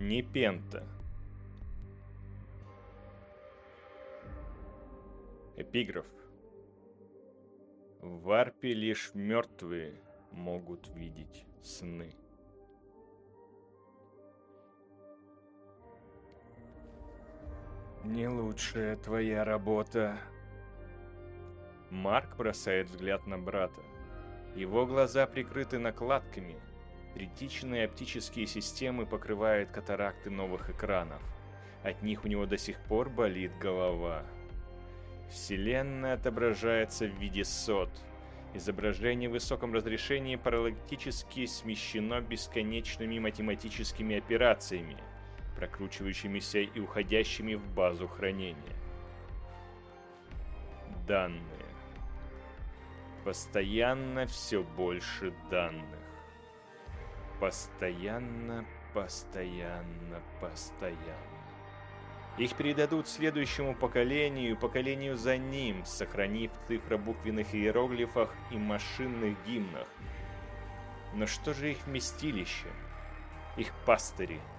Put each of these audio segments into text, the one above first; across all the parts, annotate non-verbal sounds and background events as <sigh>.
Непента. Эпиграф. В варпе лишь мертвые могут видеть сны. Не лучшая твоя работа. Марк бросает взгляд на брата. Его глаза прикрыты накладками. Критичные оптические системы покрывают катаракты новых экранов. От них у него до сих пор болит голова. Вселенная отображается в виде сот. Изображение в высоком разрешении параллактически смещено бесконечными математическими операциями – прокручивающимися и уходящими в базу хранения. Данные. Постоянно все больше данных. Постоянно, постоянно, постоянно. Их передадут следующему поколению, поколению за ним, сохранив цифробуквенных иероглифах и машинных гимнах. Но что же их вместилище? Их пастыри –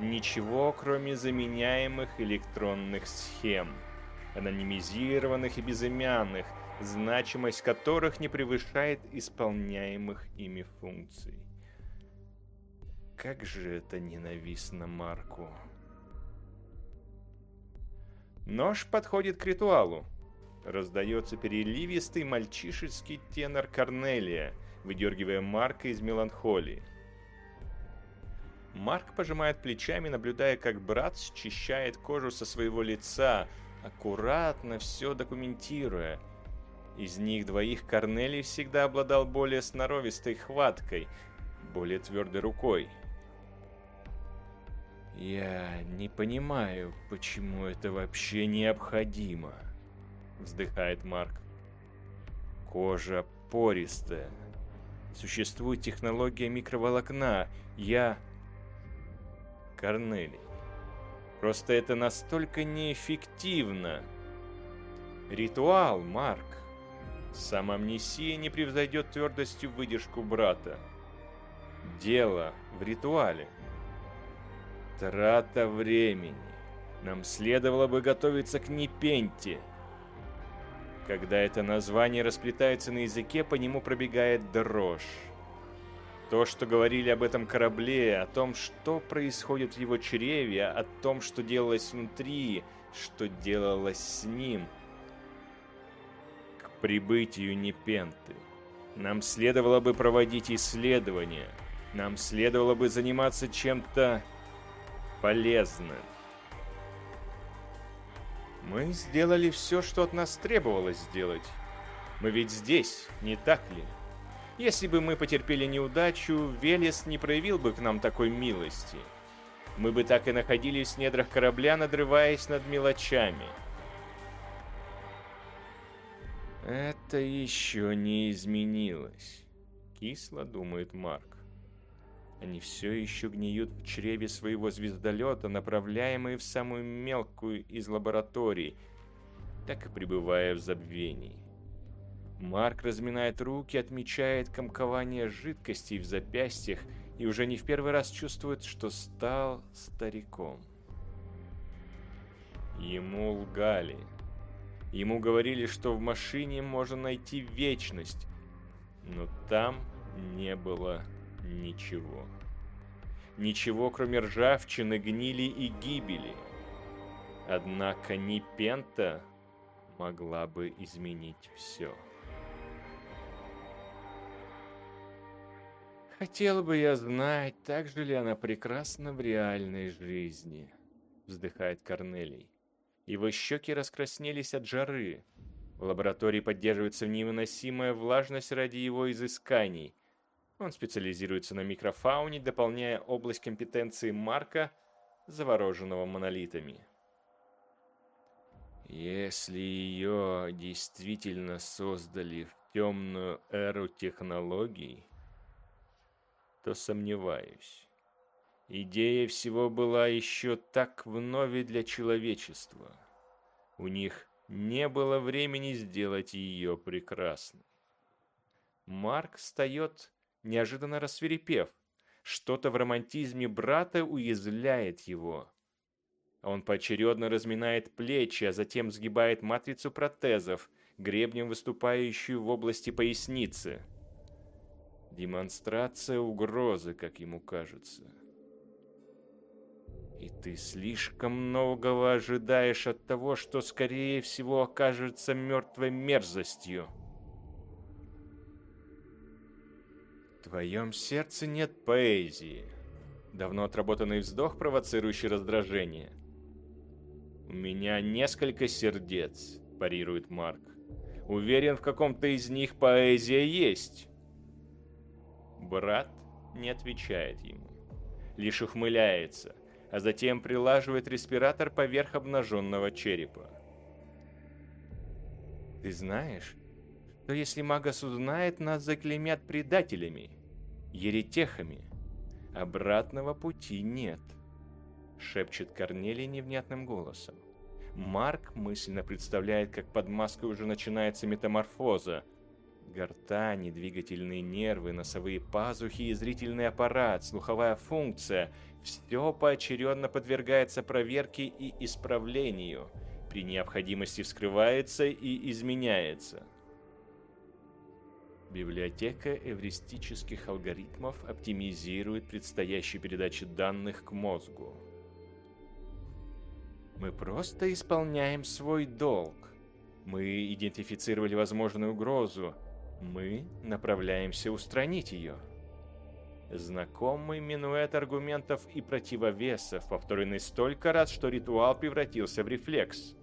Ничего, кроме заменяемых электронных схем, анонимизированных и безымянных, значимость которых не превышает исполняемых ими функций. Как же это ненавистно Марку. Нож подходит к ритуалу. Раздается переливистый мальчишеский тенор Корнелия, выдергивая Марка из меланхолии. Марк пожимает плечами, наблюдая, как брат счищает кожу со своего лица, аккуратно все документируя. Из них двоих Корнелий всегда обладал более сноровистой хваткой, более твердой рукой. «Я не понимаю, почему это вообще необходимо», — вздыхает Марк. «Кожа пористая. Существует технология микроволокна. Я...» Корнелий. Просто это настолько неэффективно. Ритуал, Марк. Сам амнисия не превзойдет твердостью выдержку брата. Дело в ритуале. Трата времени. Нам следовало бы готовиться к Непенте. Когда это название расплетается на языке, по нему пробегает дрожь. То, что говорили об этом корабле, о том, что происходит в его чреве, о том, что делалось внутри, что делалось с ним. К прибытию Непенты. Нам следовало бы проводить исследования. Нам следовало бы заниматься чем-то полезным. Мы сделали все, что от нас требовалось сделать. Мы ведь здесь, не так ли? Если бы мы потерпели неудачу, Велес не проявил бы к нам такой милости. Мы бы так и находились в недрах корабля, надрываясь над мелочами. Это еще не изменилось, кисло думает Марк. Они все еще гниют в чреве своего звездолета, направляемые в самую мелкую из лабораторий, так и пребывая в забвении. Марк разминает руки, отмечает комкование жидкостей в запястьях и уже не в первый раз чувствует, что стал стариком. Ему лгали. Ему говорили, что в машине можно найти вечность, но там не было ничего. Ничего, кроме ржавчины, гнили и гибели. Однако ни Пента могла бы изменить все. Хотел бы я знать, так же ли она прекрасна в реальной жизни, вздыхает Корнелий. Его щеки раскраснелись от жары. В лаборатории поддерживается невыносимая влажность ради его изысканий. Он специализируется на микрофауне, дополняя область компетенции Марка, завороженного монолитами. Если ее действительно создали в темную эру технологий, то сомневаюсь. Идея всего была еще так вновь для человечества. У них не было времени сделать ее прекрасной. Марк встает, неожиданно рассверепев. Что-то в романтизме брата уязвляет его. Он поочередно разминает плечи, а затем сгибает матрицу протезов, гребнем выступающую в области поясницы. Демонстрация угрозы, как ему кажется. И ты слишком многого ожидаешь от того, что, скорее всего, окажется мертвой мерзостью. Твоем сердце нет поэзии. Давно отработанный вздох, провоцирующий раздражение. «У меня несколько сердец», – парирует Марк. «Уверен, в каком-то из них поэзия есть». Брат не отвечает ему, лишь ухмыляется, а затем прилаживает респиратор поверх обнаженного черепа. «Ты знаешь, что если Магас узнает, нас заклеймят предателями, еретехами. Обратного пути нет» шепчет Корнелий невнятным голосом. Марк мысленно представляет, как под маской уже начинается метаморфоза. Гортани, двигательные нервы, носовые пазухи и зрительный аппарат, слуховая функция – все поочередно подвергается проверке и исправлению, при необходимости вскрывается и изменяется. Библиотека эвристических алгоритмов оптимизирует предстоящую передачу данных к мозгу. Мы просто исполняем свой долг. Мы идентифицировали возможную угрозу. Мы направляемся устранить ее. Знакомый минуэт аргументов и противовесов, повторенный столько раз, что ритуал превратился в рефлекс.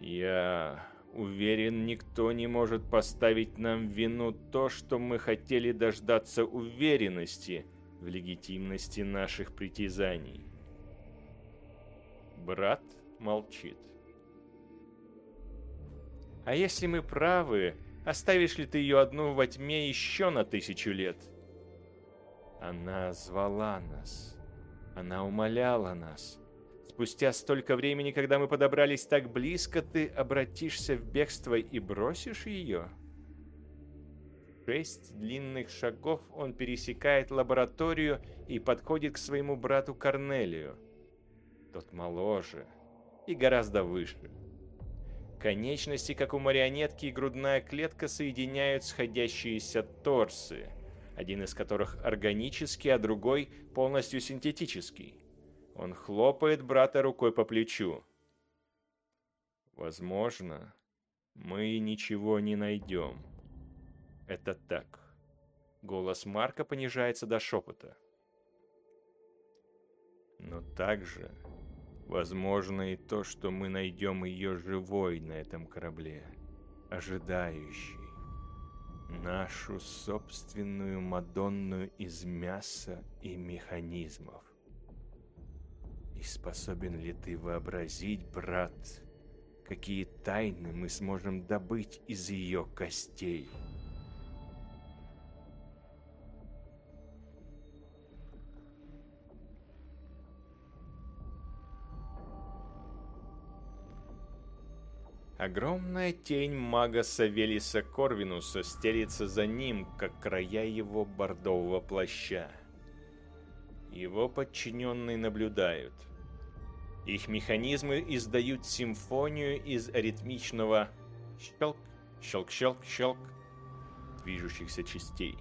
Я уверен, никто не может поставить нам вину то, что мы хотели дождаться уверенности в легитимности наших притязаний. Брат молчит. «А если мы правы, оставишь ли ты ее одну во тьме еще на тысячу лет?» Она звала нас. Она умоляла нас. Спустя столько времени, когда мы подобрались так близко, ты обратишься в бегство и бросишь ее? Шесть длинных шагов он пересекает лабораторию и подходит к своему брату Корнелию. Тот моложе и гораздо выше. Конечности, как у марионетки, и грудная клетка соединяют сходящиеся торсы, один из которых органический, а другой полностью синтетический. Он хлопает брата рукой по плечу. Возможно, мы ничего не найдем. Это так. Голос Марка понижается до шепота. Но также Возможно и то, что мы найдем ее живой на этом корабле, ожидающей. Нашу собственную Мадонну из мяса и механизмов. И способен ли ты вообразить, брат, какие тайны мы сможем добыть из ее костей? Огромная тень мага Савелиса Корвинуса стелится за ним, как края его бордового плаща. Его подчиненные наблюдают. Их механизмы издают симфонию из аритмичного щелк, щелк, щелк, щелк движущихся частей.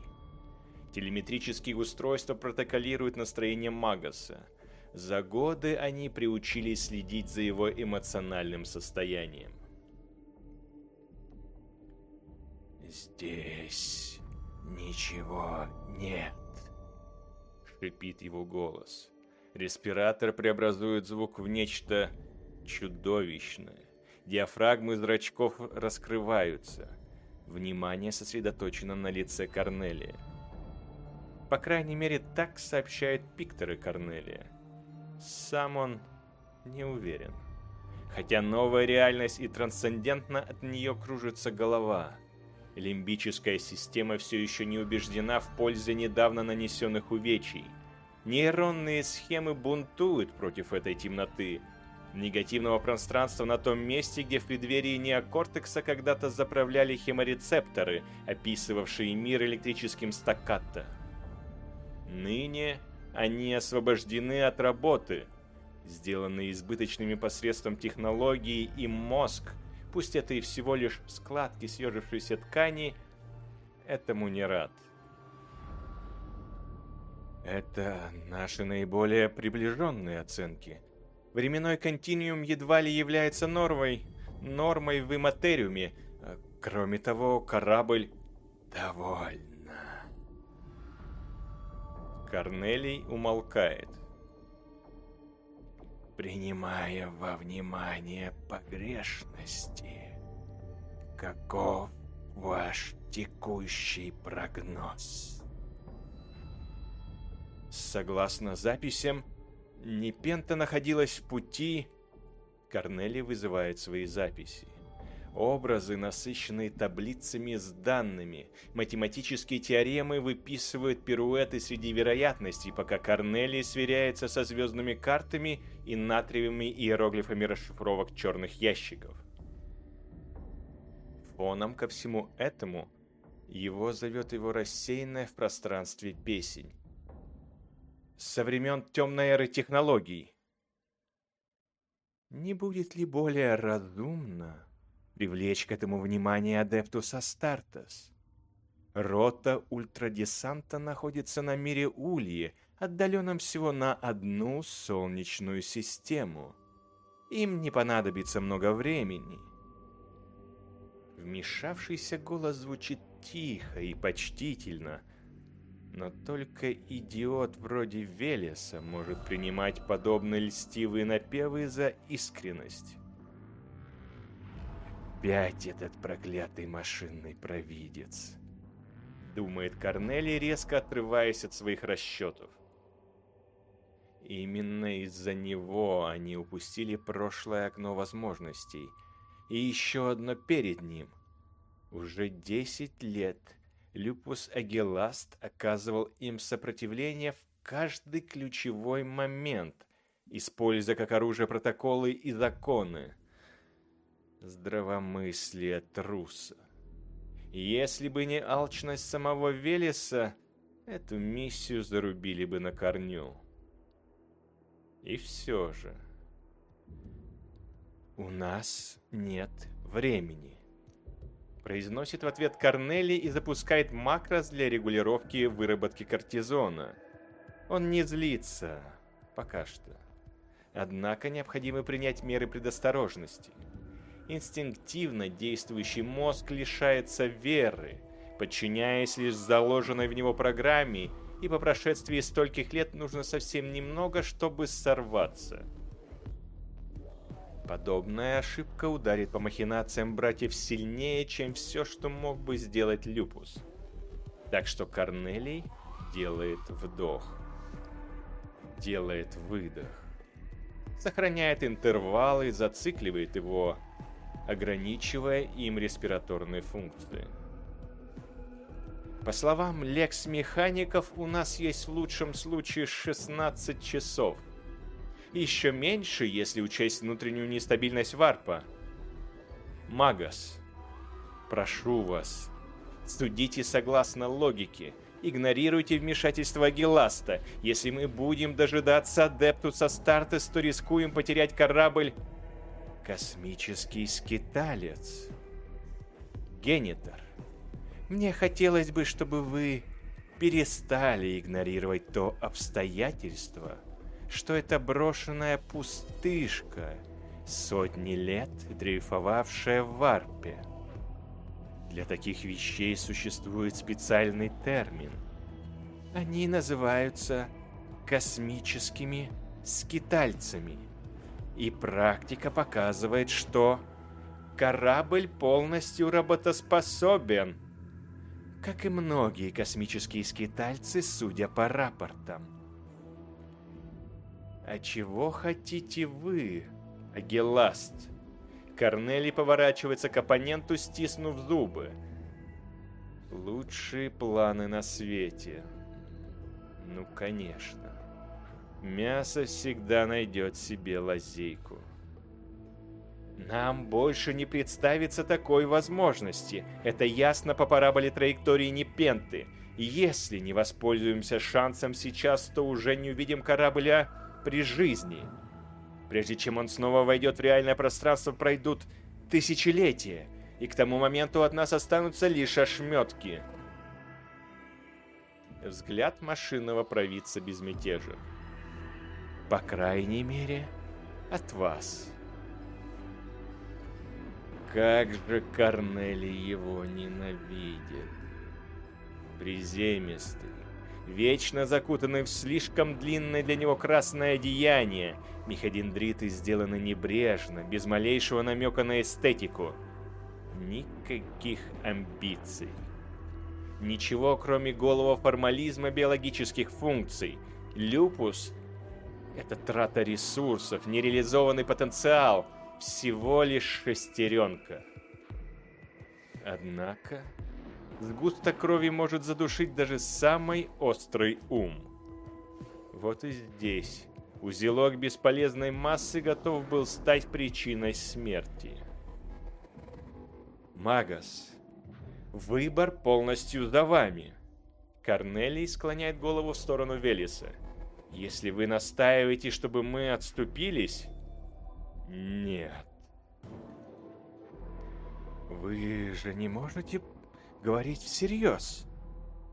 Телеметрические устройства протоколируют настроение Магаса. За годы они приучились следить за его эмоциональным состоянием. «Здесь ничего нет», — шипит его голос. Респиратор преобразует звук в нечто чудовищное. Диафрагмы зрачков раскрываются. Внимание сосредоточено на лице Корнелия. По крайней мере, так сообщает Пикторы Корнелия. Сам он не уверен. Хотя новая реальность и трансцендентно от нее кружится голова — Лимбическая система все еще не убеждена в пользе недавно нанесенных увечий. Нейронные схемы бунтуют против этой темноты, негативного пространства на том месте, где в преддверии неокортекса когда-то заправляли хеморецепторы, описывавшие мир электрическим стаккато. Ныне они освобождены от работы, сделанные избыточными посредством технологий, и мозг, пусть это и всего лишь складки съежившейся ткани, этому не рад. Это наши наиболее приближенные оценки. Временной континуум едва ли является нормой, нормой в иматериуме. Кроме того, корабль... Довольно. Корнелий умолкает. Принимая во внимание погрешности, каков ваш текущий прогноз? Согласно записям, Непента находилась в пути... Корнели вызывает свои записи. Образы, насыщенные таблицами с данными. Математические теоремы выписывают пируэты среди вероятностей, пока Корнелий сверяется со звездными картами и натриевыми иероглифами расшифровок черных ящиков. Фоном ко всему этому его зовет его рассеянная в пространстве песень со времен темной эры технологий. Не будет ли более разумно привлечь к этому внимание Адептус Астартес? Рота ультрадесанта находится на мире Ульи, отдаленном всего на одну солнечную систему. Им не понадобится много времени. Вмешавшийся голос звучит тихо и почтительно – но только идиот вроде Велеса может принимать подобные льстивые напевы за искренность. «Опять этот проклятый машинный провидец!» Думает Корнелий, резко отрываясь от своих расчетов. Именно из-за него они упустили прошлое окно возможностей. И еще одно перед ним. Уже десять лет – Люпус Агеласт оказывал им сопротивление в каждый ключевой момент, используя как оружие протоколы и законы. Здравомыслие труса. Если бы не алчность самого Велеса, эту миссию зарубили бы на корню. И все же... У нас нет времени произносит в ответ Корнели и запускает макрос для регулировки выработки кортизона. Он не злится. Пока что. Однако необходимо принять меры предосторожности. Инстинктивно действующий мозг лишается веры, подчиняясь лишь заложенной в него программе, и по прошествии стольких лет нужно совсем немного, чтобы сорваться – Подобная ошибка ударит по махинациям братьев сильнее, чем все, что мог бы сделать Люпус. Так что Корнелий делает вдох, делает выдох, сохраняет интервалы, зацикливает его, ограничивая им респираторные функции. По словам лекс-механиков, у нас есть в лучшем случае 16 часов, еще меньше, если учесть внутреннюю нестабильность варпа. Магас, прошу вас, судите согласно логике. Игнорируйте вмешательство Геласта. Если мы будем дожидаться Адептуса Стартес, то рискуем потерять корабль Космический скиталец. Генитор, мне хотелось бы, чтобы вы перестали игнорировать то обстоятельство, что это брошенная пустышка, сотни лет дрейфовавшая в варпе. Для таких вещей существует специальный термин. Они называются космическими скитальцами. И практика показывает, что корабль полностью работоспособен, как и многие космические скитальцы, судя по рапортам. «А чего хотите вы, Агеласт?» Корнели поворачивается к оппоненту, стиснув зубы. «Лучшие планы на свете». «Ну, конечно. Мясо всегда найдет себе лазейку». Нам больше не представится такой возможности. Это ясно по параболе траектории Непенты. Если не воспользуемся шансом сейчас, то уже не увидим корабля при жизни. Прежде чем он снова войдет в реальное пространство, пройдут тысячелетия, и к тому моменту от нас останутся лишь ошметки. Взгляд машинного провидца безмятежен. По крайней мере, от вас. Как же Корнели его ненавидит. Приземистый, вечно закутанный в слишком длинное для него красное одеяние, мехадендриты сделаны небрежно, без малейшего намека на эстетику. Никаких амбиций. Ничего, кроме голого формализма биологических функций. Люпус — это трата ресурсов, нереализованный потенциал, всего лишь шестеренка. Однако, сгусток крови может задушить даже самый острый ум. Вот и здесь узелок бесполезной массы готов был стать причиной смерти. Магас, выбор полностью за вами. Корнелий склоняет голову в сторону Велиса. Если вы настаиваете, чтобы мы отступились... Нет. Вы же не можете говорить всерьез,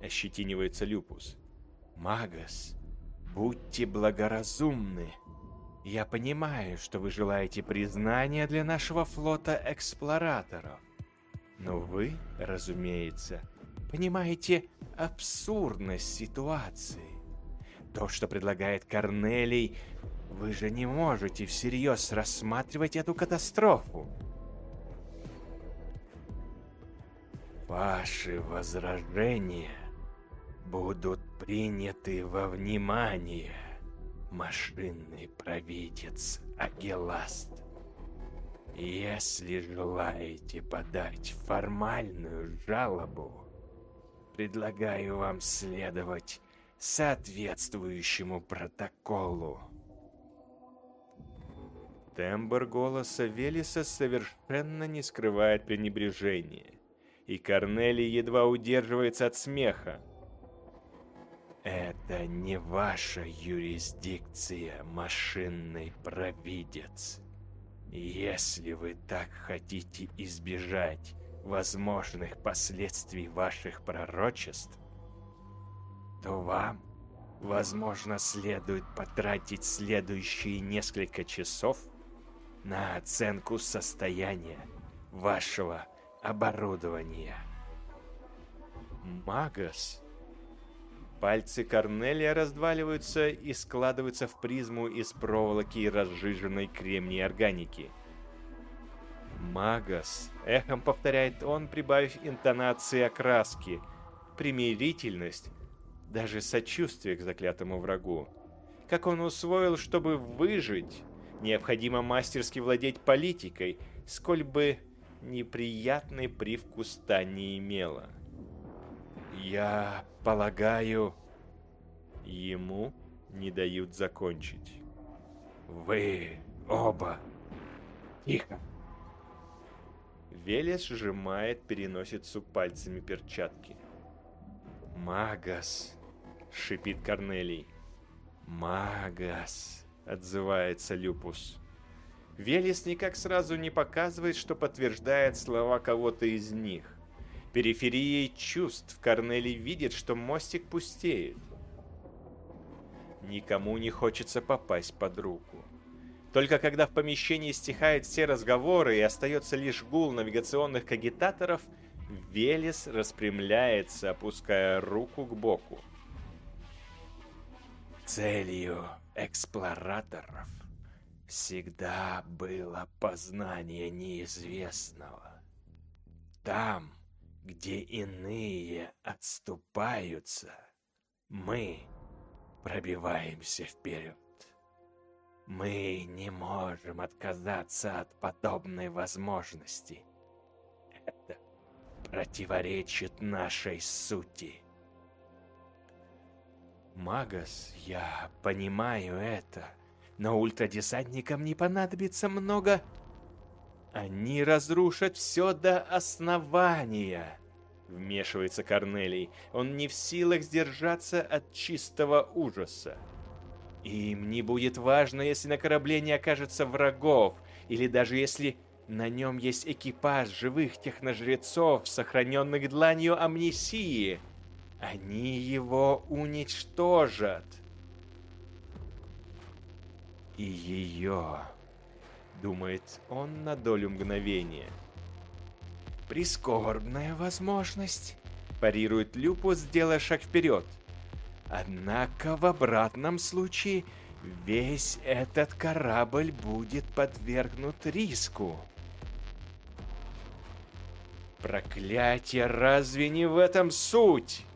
ощетинивается Люпус. Магас, будьте благоразумны. Я понимаю, что вы желаете признания для нашего флота эксплораторов. Но вы, разумеется, понимаете абсурдность ситуации. То, что предлагает Корнелий, вы же не можете всерьез рассматривать эту катастрофу. Ваши возражения будут приняты во внимание, машинный провидец Агеласт. Если желаете подать формальную жалобу, предлагаю вам следовать соответствующему протоколу. Тембр голоса Велиса совершенно не скрывает пренебрежения, и Корнели едва удерживается от смеха. Это не ваша юрисдикция, машинный провидец. Если вы так хотите избежать возможных последствий ваших пророчеств, то вам, возможно, следует потратить следующие несколько часов на оценку состояния вашего оборудования. Магас Пальцы Корнелия раздваливаются и складываются в призму из проволоки и разжиженной кремней органики. «Магас», — эхом повторяет он, прибавив интонации окраски, примирительность, даже сочувствие к заклятому врагу. Как он усвоил, чтобы выжить, необходимо мастерски владеть политикой, сколь бы неприятный привкус та не имела. Я полагаю, ему не дают закончить. Вы оба. Тихо. Велес сжимает переносицу пальцами перчатки. «Магас!» — шипит Корнелий. «Магас!» — отзывается Люпус. Велес никак сразу не показывает, что подтверждает слова кого-то из них. Периферией чувств Корнели видит, что мостик пустеет. Никому не хочется попасть под руку. Только когда в помещении стихают все разговоры и остается лишь гул навигационных кагитаторов, Велес распрямляется, опуская руку к боку. Целью эксплораторов всегда было познание неизвестного. Там, где иные отступаются, мы пробиваемся вперед. Мы не можем отказаться от подобной возможности. Это противоречит нашей сути. Магас, я понимаю это, но ультрадесантникам не понадобится много они разрушат все до основания. Вмешивается Корнелий. Он не в силах сдержаться от чистого ужаса. Им не будет важно, если на корабле не окажется врагов, или даже если на нем есть экипаж живых техножрецов, сохраненных дланью амнисии. Они его уничтожат. И ее, думает он на долю мгновения. Прискорбная возможность, парирует Люпус, сделая шаг вперед. Однако в обратном случае весь этот корабль будет подвергнут риску. Проклятие, разве не в этом суть?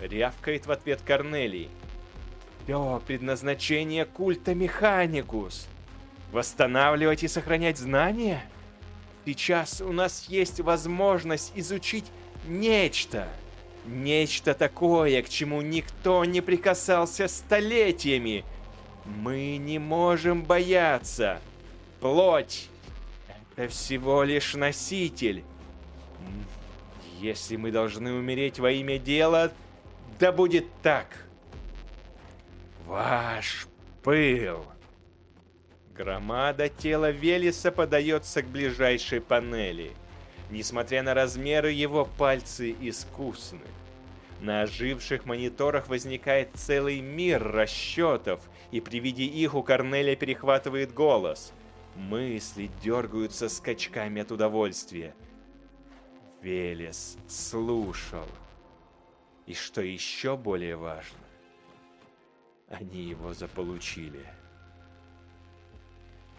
Рявкает в ответ Корнелий. Все предназначение культа Механикус. Восстанавливать и сохранять знания? Сейчас у нас есть возможность изучить нечто. Нечто такое, к чему никто не прикасался столетиями. Мы не можем бояться. Плоть — это всего лишь носитель. Если мы должны умереть во имя дела, да будет так. Ваш пыл. Громада тела Велеса подается к ближайшей панели. Несмотря на размеры, его пальцы искусны. На оживших мониторах возникает целый мир расчетов, и при виде их у Корнеля перехватывает голос. Мысли дергаются скачками от удовольствия. Велес слушал. И что еще более важно, они его заполучили.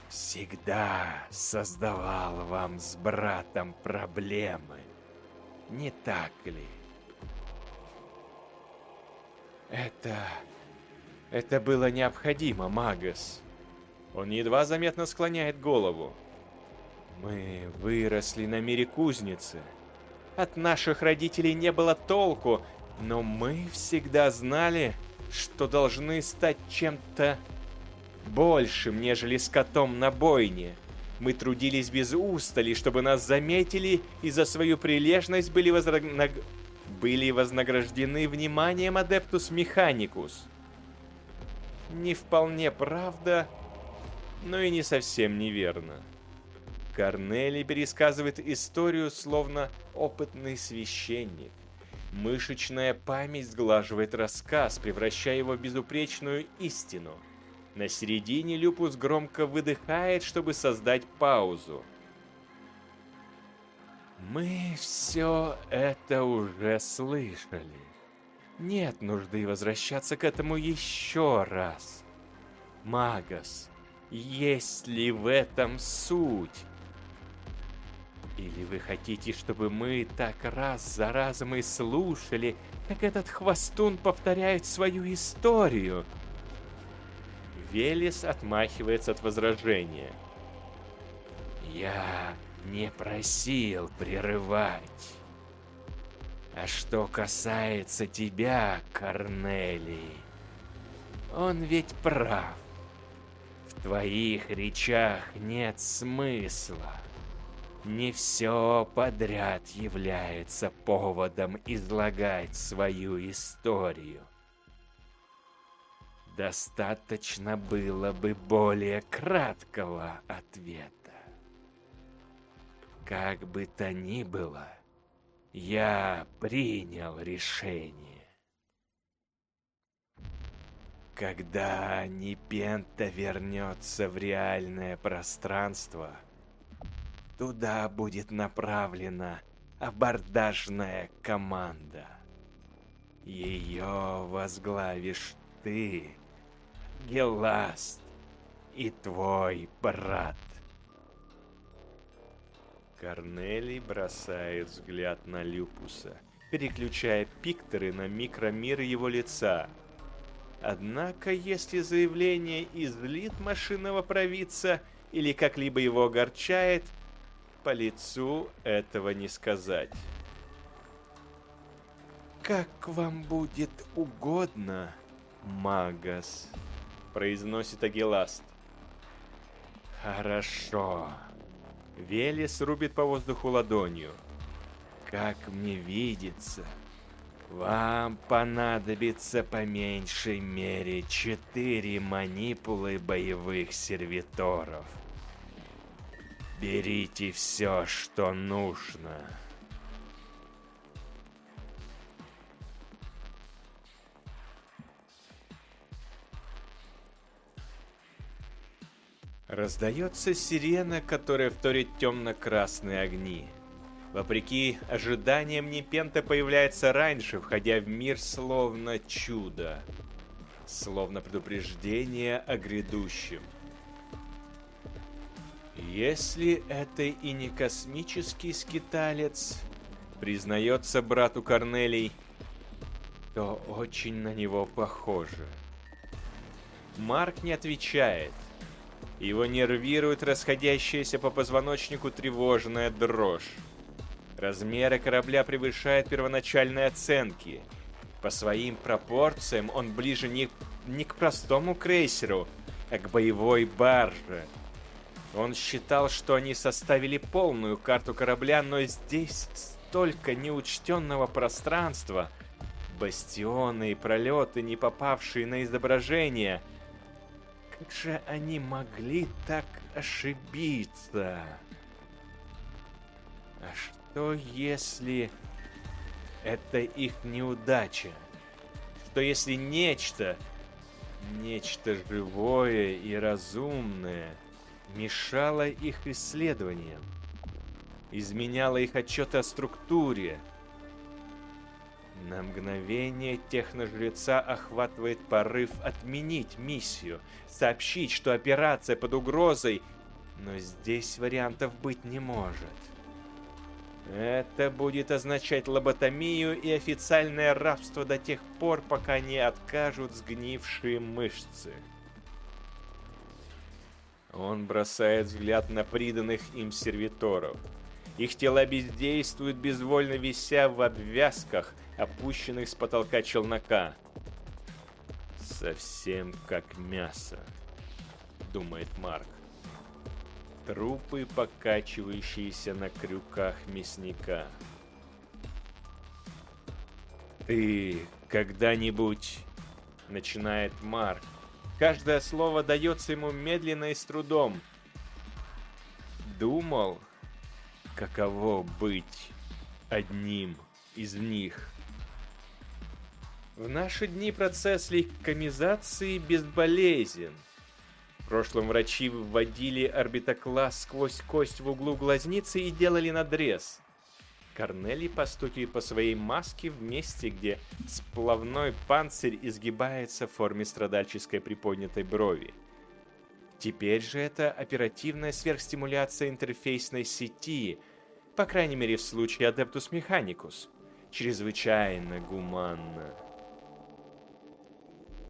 Всегда создавал вам с братом проблемы, не так ли? Это... Это было необходимо, Магас. Он едва заметно склоняет голову. Мы выросли на мире кузницы. От наших родителей не было толку, но мы всегда знали, что должны стать чем-то большим, нежели скотом на бойне. Мы трудились без устали, чтобы нас заметили и за свою прилежность были, вознаг... были вознаграждены вниманием Адептус Механикус. Не вполне правда, но и не совсем неверно. Корнелий пересказывает историю словно опытный священник. Мышечная память сглаживает рассказ, превращая его в безупречную истину. На середине Люпус громко выдыхает, чтобы создать паузу. Мы все это уже слышали. Нет нужды возвращаться к этому еще раз. Магас, есть ли в этом суть? Или вы хотите, чтобы мы так раз за разом и слушали, как этот хвостун повторяет свою историю? Велес отмахивается от возражения. Я не просил прерывать. А что касается тебя, Корнелий, он ведь прав. В твоих речах нет смысла. Не все подряд является поводом излагать свою историю. Достаточно было бы более краткого ответа. Как бы то ни было, я принял решение. Когда Непента вернется в реальное пространство, Туда будет направлена абордажная команда. Ее возглавишь ты, Геласт, и твой брат. Корнелий бросает взгляд на Люпуса, переключая пикторы на микромир его лица. Однако, если заявление излит машинного провидца или как-либо его огорчает, по лицу этого не сказать. «Как вам будет угодно, Магас», — произносит Агиласт. «Хорошо». Велес рубит по воздуху ладонью. как мне видится, вам понадобится по меньшей мере четыре манипулы боевых сервиторов. Берите все, что нужно. Раздается сирена, которая вторит темно-красные огни. Вопреки ожиданиям, Непента появляется раньше, входя в мир словно чудо. Словно предупреждение о грядущем. Если это и не космический скиталец, признается брату Корнелий, то очень на него похоже. Марк не отвечает. Его нервирует расходящаяся по позвоночнику тревожная дрожь. Размеры корабля превышают первоначальные оценки. По своим пропорциям он ближе не, не к простому крейсеру, а к боевой барже. Он считал, что они составили полную карту корабля, но здесь столько неучтенного пространства, бастионы и пролеты, не попавшие на изображение. Как же они могли так ошибиться? А что если это их неудача? Что если нечто, нечто живое и разумное мешало их исследованиям, изменяло их отчеты о структуре, на мгновение техножреца охватывает порыв отменить миссию, сообщить, что операция под угрозой, но здесь вариантов быть не может. Это будет означать лоботомию и официальное рабство до тех пор, пока не откажут сгнившие мышцы. Он бросает взгляд на приданных им сервиторов. Их тела бездействуют, безвольно вися в обвязках, опущенных с потолка челнока. «Совсем как мясо», — думает Марк. Трупы, покачивающиеся на крюках мясника. «Ты когда-нибудь...» — начинает Марк. Каждое слово дается ему медленно и с трудом. «Думал, каково быть одним из них?» В наши дни процесс лейкомизации безболезнен. В прошлом врачи вводили орбитокласс сквозь кость в углу глазницы и делали надрез. Корнелий постукивает по своей маске в месте, где сплавной панцирь изгибается в форме страдальческой приподнятой брови. Теперь же это оперативная сверхстимуляция интерфейсной сети, по крайней мере в случае Adeptus Mechanicus. Чрезвычайно гуманно.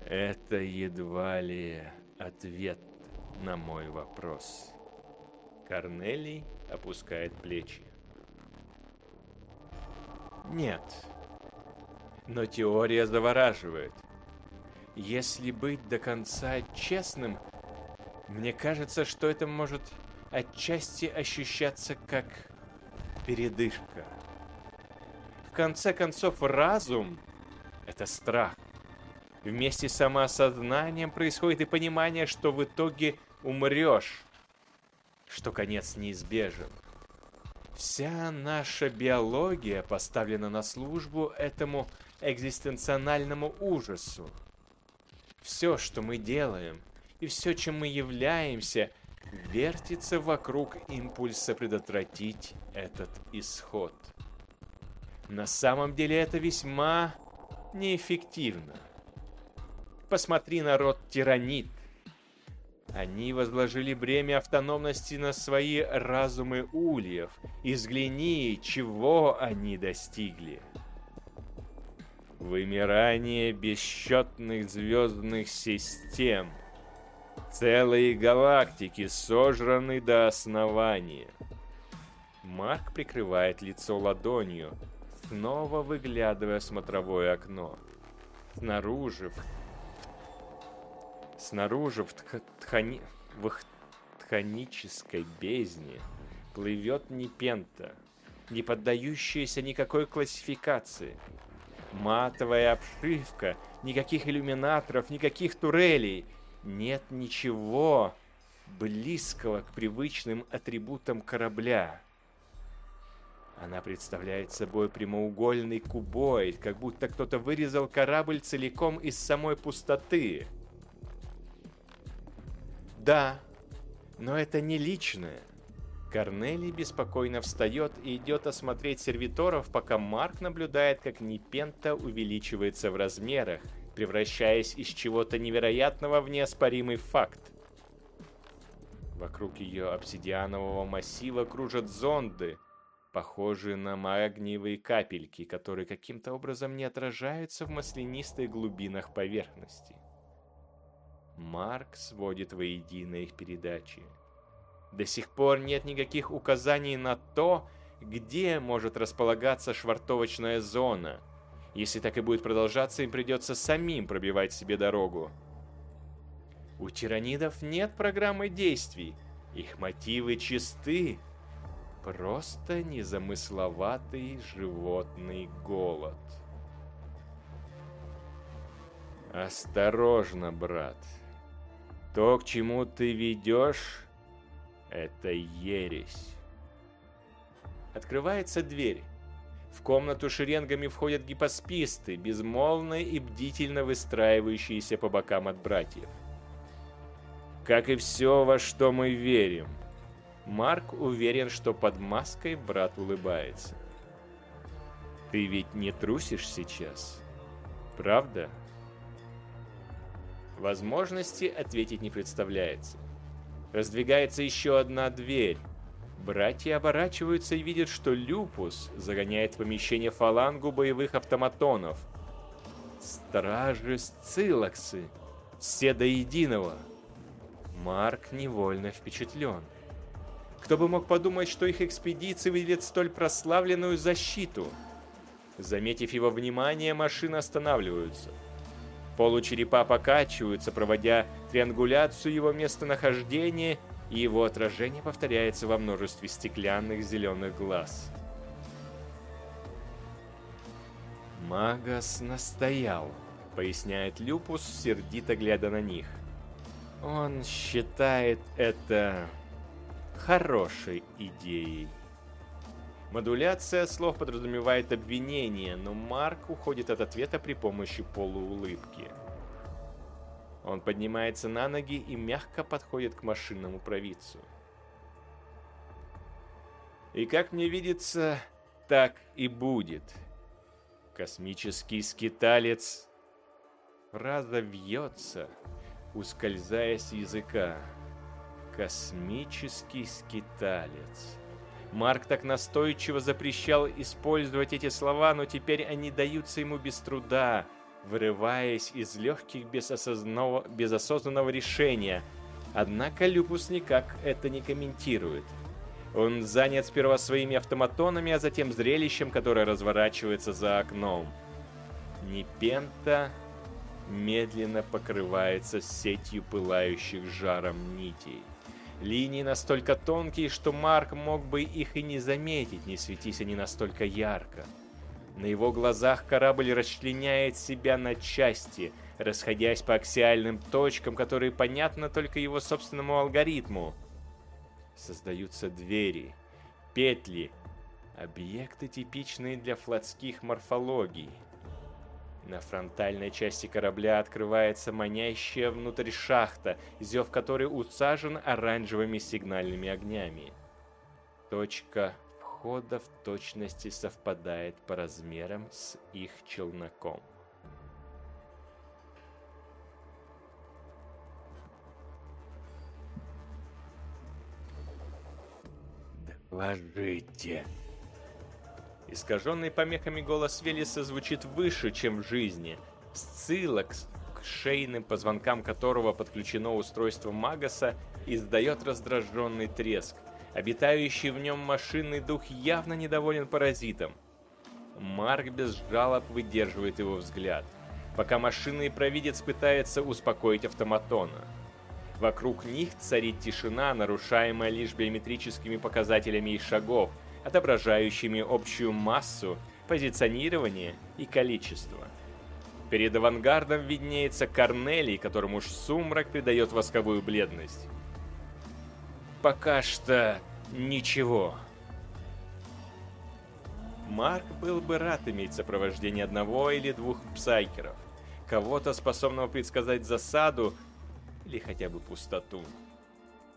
Это едва ли ответ на мой вопрос. Корнелий опускает плечи. Нет. Но теория завораживает. Если быть до конца честным, мне кажется, что это может отчасти ощущаться как передышка. В конце концов, разум — это страх. Вместе с самоосознанием происходит и понимание, что в итоге умрешь, что конец неизбежен. Вся наша биология поставлена на службу этому экзистенциональному ужасу. Все, что мы делаем, и все, чем мы являемся, вертится вокруг импульса предотвратить этот исход. На самом деле это весьма неэффективно. Посмотри на род тиранит. Они возложили бремя автономности на свои разумы ульев, и взгляни, чего они достигли. Вымирание бесчетных звездных систем. Целые галактики сожраны до основания. Марк прикрывает лицо ладонью, снова выглядывая в смотровое окно. Снаружи, в Снаружи, в, тх в их тханической бездне, плывет Непента. не поддающаяся никакой классификации. Матовая обшивка, никаких иллюминаторов, никаких турелей. Нет ничего близкого к привычным атрибутам корабля. Она представляет собой прямоугольный кубоид, как будто кто-то вырезал корабль целиком из самой пустоты. Да, но это не личное. Корнелий беспокойно встает и идет осмотреть сервиторов, пока Марк наблюдает, как Непента увеличивается в размерах, превращаясь из чего-то невероятного в неоспоримый факт. Вокруг ее обсидианового массива кружат зонды, похожие на магниевые капельки, которые каким-то образом не отражаются в маслянистых глубинах поверхности. Марк сводит воедино их передачи. До сих пор нет никаких указаний на то, где может располагаться швартовочная зона. Если так и будет продолжаться, им придется самим пробивать себе дорогу. У тиранидов нет программы действий. Их мотивы чисты. Просто незамысловатый животный голод. Осторожно, брат. То, к чему ты ведешь, это ересь. Открывается дверь. В комнату шеренгами входят гипосписты, безмолвно и бдительно выстраивающиеся по бокам от братьев. Как и все, во что мы верим. Марк уверен, что под маской брат улыбается. Ты ведь не трусишь сейчас, правда? Возможности ответить не представляется. Раздвигается еще одна дверь. Братья оборачиваются и видят, что Люпус загоняет в помещение фалангу боевых автоматонов. Стражи Сцилаксы. Все до единого. Марк невольно впечатлен. Кто бы мог подумать, что их экспедиции выделят столь прославленную защиту? Заметив его внимание, машины останавливаются. Получерепа покачиваются, проводя триангуляцию его местонахождения, и его отражение повторяется во множестве стеклянных зеленых глаз. «Магас настоял», — поясняет Люпус, сердито глядя на них. «Он считает это хорошей идеей». Модуляция слов подразумевает обвинение, но Марк уходит от ответа при помощи полуулыбки. Он поднимается на ноги и мягко подходит к машинному провидцу. И как мне видится, так и будет. Космический скиталец разовьется, ускользая с языка. Космический скиталец. Марк так настойчиво запрещал использовать эти слова, но теперь они даются ему без труда, вырываясь из легких без, осознанного, без осознанного решения. Однако Люпус никак это не комментирует. Он занят сперва своими автоматонами, а затем зрелищем, которое разворачивается за окном. Непента медленно покрывается сетью пылающих жаром нитей. Линии настолько тонкие, что Марк мог бы их и не заметить, не светись они настолько ярко. На его глазах корабль расчленяет себя на части, расходясь по аксиальным точкам, которые понятны только его собственному алгоритму. Создаются двери, петли, объекты, типичные для флотских морфологий. На фронтальной части корабля открывается манящая внутрь шахта, зев которой усажен оранжевыми сигнальными огнями. Точка входа в точности совпадает по размерам с их челноком. «Доложите!» Искаженный помехами голос Велеса звучит выше, чем в жизни. Сцилокс, к шейным позвонкам которого подключено устройство Магаса, издает раздраженный треск. Обитающий в нем машинный дух явно недоволен паразитом. Марк без жалоб выдерживает его взгляд, пока машинный провидец пытается успокоить автоматона. Вокруг них царит тишина, нарушаемая лишь биометрическими показателями их шагов – отображающими общую массу, позиционирование и количество. Перед авангардом виднеется Корнелий, которому уж сумрак придает восковую бледность. Пока что ничего. Марк был бы рад иметь сопровождение одного или двух псайкеров, кого-то способного предсказать засаду или хотя бы пустоту.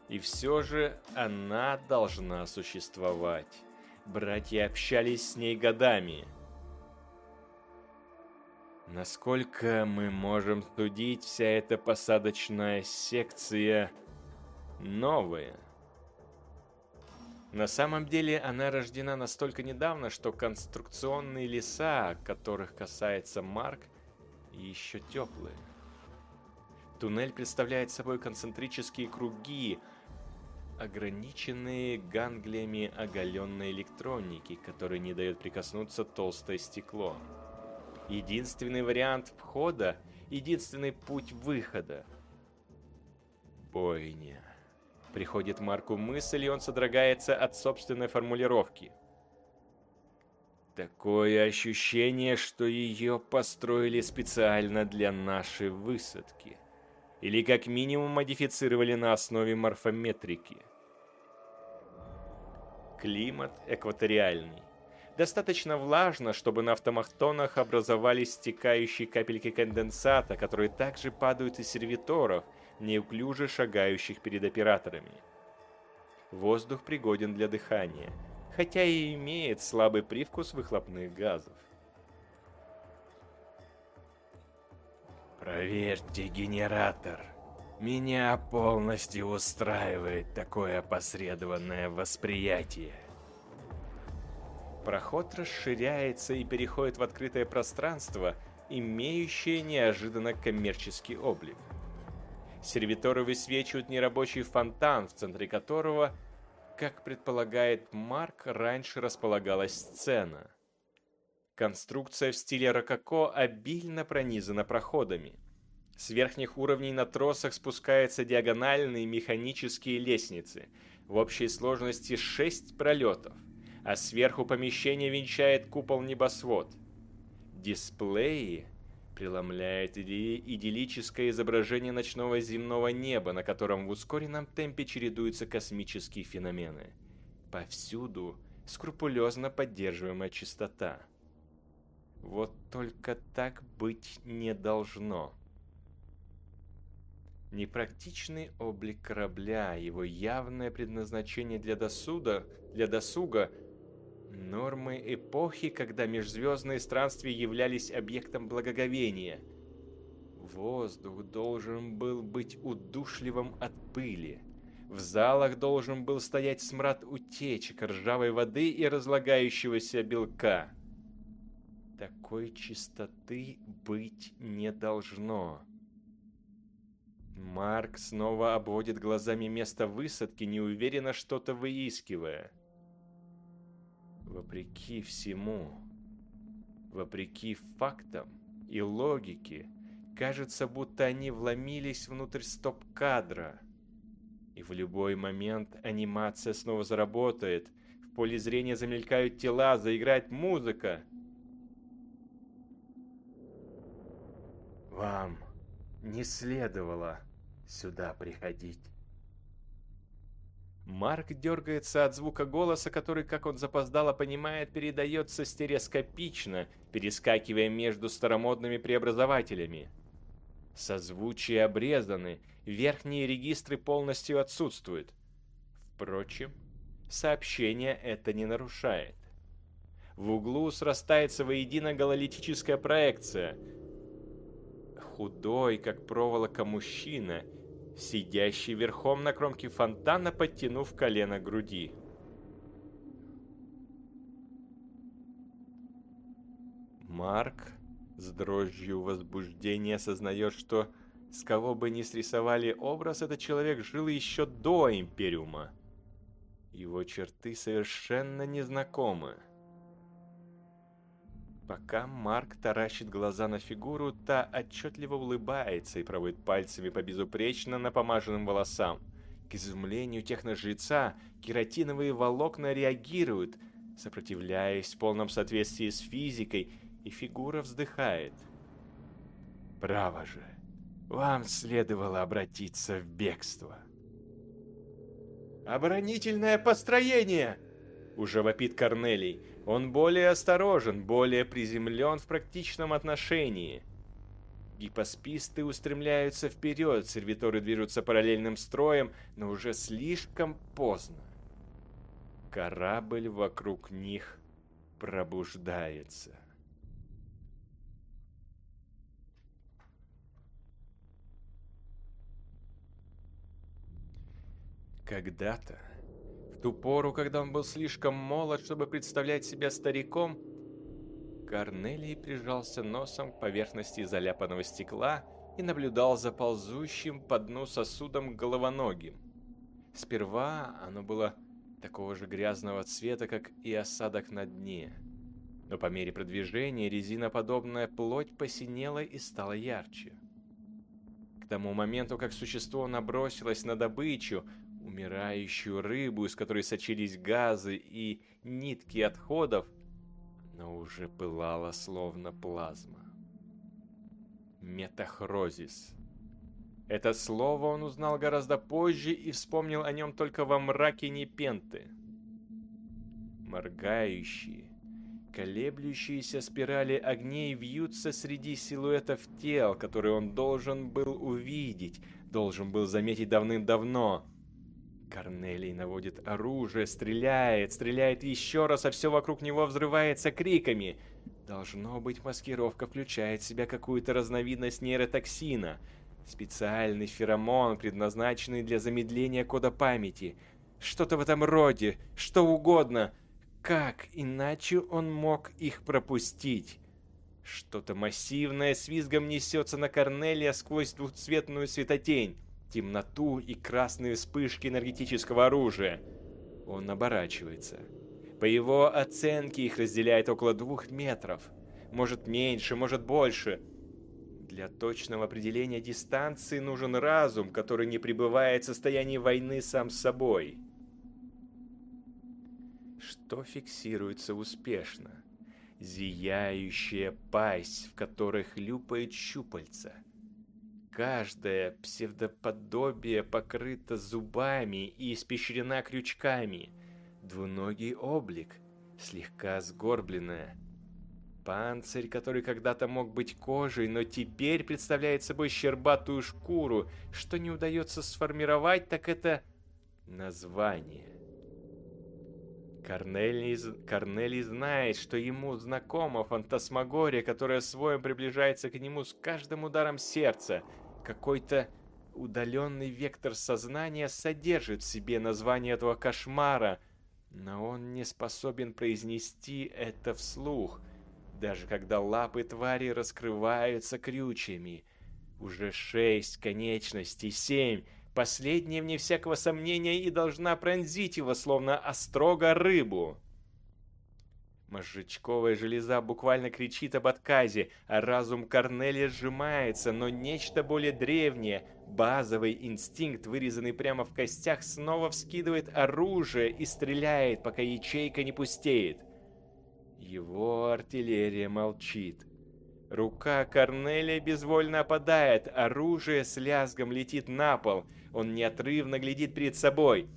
И все же она должна существовать. Братья общались с ней годами. Насколько мы можем судить, вся эта посадочная секция новая. На самом деле она рождена настолько недавно, что конструкционные леса, которых касается Марк, еще теплые. Туннель представляет собой концентрические круги, ограниченные ганглиями оголенной электроники, которые не дают прикоснуться толстое стекло. Единственный вариант входа, единственный путь выхода. Бойня. Приходит Марку мысль, и он содрогается от собственной формулировки. Такое ощущение, что ее построили специально для нашей высадки. Или как минимум модифицировали на основе морфометрики. Климат экваториальный. Достаточно влажно, чтобы на автомахтонах образовались стекающие капельки конденсата, которые также падают из сервиторов, неуклюже шагающих перед операторами. Воздух пригоден для дыхания, хотя и имеет слабый привкус выхлопных газов. «Проверьте генератор», меня полностью устраивает такое опосредованное восприятие. Проход расширяется и переходит в открытое пространство, имеющее неожиданно коммерческий облик. Сервиторы высвечивают нерабочий фонтан, в центре которого, как предполагает Марк, раньше располагалась сцена. Конструкция в стиле рококо обильно пронизана проходами – с верхних уровней на тросах спускаются диагональные механические лестницы. В общей сложности 6 пролетов, а сверху помещение венчает купол-небосвод. Дисплеи преломляют идиллическое изображение ночного земного неба, на котором в ускоренном темпе чередуются космические феномены. Повсюду скрупулезно поддерживаемая чистота. Вот только так быть не должно. Непрактичный облик корабля, его явное предназначение для досуда, для досуга, нормы эпохи, когда межзвездные странствия являлись объектом благоговения. Воздух должен был быть удушливым от пыли. В залах должен был стоять смрад утечек, ржавой воды и разлагающегося белка. Такой чистоты быть не должно. Марк снова обводит глазами место высадки, неуверенно что-то выискивая. Вопреки всему, вопреки фактам и логике, кажется, будто они вломились внутрь стоп-кадра. И в любой момент анимация снова заработает, в поле зрения замелькают тела, заиграет музыка. Вам не следовало сюда приходить. Марк дергается от звука голоса, который, как он запоздало понимает, передается стереоскопично, перескакивая между старомодными преобразователями. Созвучия обрезаны, верхние регистры полностью отсутствуют. Впрочем, сообщение это не нарушает. В углу срастается воедино гололитическая проекция. Худой, как проволока мужчина – сидящий верхом на кромке фонтана, подтянув колено к груди. Марк с дрожью возбуждения осознает, что с кого бы ни срисовали образ, этот человек жил еще до Империума. Его черты совершенно незнакомы. Пока Марк таращит глаза на фигуру, та отчетливо улыбается и проводит пальцами по безупречно напомаженным волосам. К изумлению техножреца, кератиновые волокна реагируют, сопротивляясь в полном соответствии с физикой, и фигура вздыхает. «Право же, вам следовало обратиться в бегство». «Оборонительное построение!» Уже вопит Корнелий. Он более осторожен, более приземлен в практичном отношении. Гипосписты устремляются вперед, сервиторы движутся параллельным строем, но уже слишком поздно. Корабль вокруг них пробуждается. Когда-то, в ту пору, когда он был слишком молод, чтобы представлять себя стариком, Корнелий прижался носом к поверхности заляпанного стекла и наблюдал за ползущим по дну сосудом головоногим. Сперва оно было такого же грязного цвета, как и осадок на дне. Но по мере продвижения резиноподобная плоть посинела и стала ярче. К тому моменту, как существо набросилось на добычу, умирающую рыбу, из которой сочились газы и нитки отходов, но уже пылала словно плазма. Метахрозис. Это слово он узнал гораздо позже и вспомнил о нем только во мраке Непенты. Моргающие, колеблющиеся спирали огней вьются среди силуэтов тел, которые он должен был увидеть, должен был заметить давным-давно, Корнелий наводит оружие, стреляет, стреляет еще раз, а все вокруг него взрывается криками. Должно быть, маскировка включает в себя какую-то разновидность нейротоксина. Специальный феромон, предназначенный для замедления кода памяти. Что-то в этом роде, что угодно. Как иначе он мог их пропустить? Что-то массивное с визгом несется на Корнелия сквозь двухцветную светотень темноту и красные вспышки энергетического оружия. Он оборачивается. По его оценке их разделяет около двух метров. Может меньше, может больше. Для точного определения дистанции нужен разум, который не пребывает в состоянии войны сам с собой. Что фиксируется успешно? Зияющая пасть, в которой хлюпает щупальца – Каждое псевдоподобие покрыто зубами и испещрена крючками. Двуногий облик, слегка сгорбленная. Панцирь, который когда-то мог быть кожей, но теперь представляет собой щербатую шкуру. Что не удается сформировать, так это название. Корнелий, Корнелий знает, что ему знакома фантасмагория, которая своем приближается к нему с каждым ударом сердца. Какой-то удаленный вектор сознания содержит в себе название этого кошмара, но он не способен произнести это вслух, даже когда лапы твари раскрываются крючьями. Уже шесть конечностей, семь, Последняя, вне всякого сомнения, и должна пронзить его, словно острого рыбу. Мозжечковая железа буквально кричит об отказе, а разум Корнелия сжимается, но нечто более древнее, базовый инстинкт, вырезанный прямо в костях, снова вскидывает оружие и стреляет, пока ячейка не пустеет. Его артиллерия молчит. Рука Корнелия безвольно опадает, оружие с лязгом летит на пол. Он неотрывно глядит перед собой.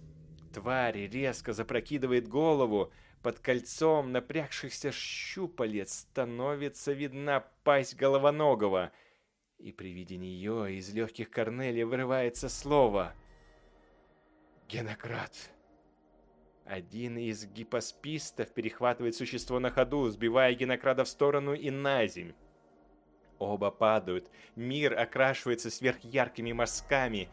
Тварь резко запрокидывает голову. Под кольцом напрягшихся щупалец становится видна пасть головоногого. И при виде нее из легких Корнелия вырывается слово. «Генократ». Один из гипоспистов перехватывает существо на ходу, сбивая Генокрада в сторону и на земь. Оба падают. Мир окрашивается сверхяркими мазками.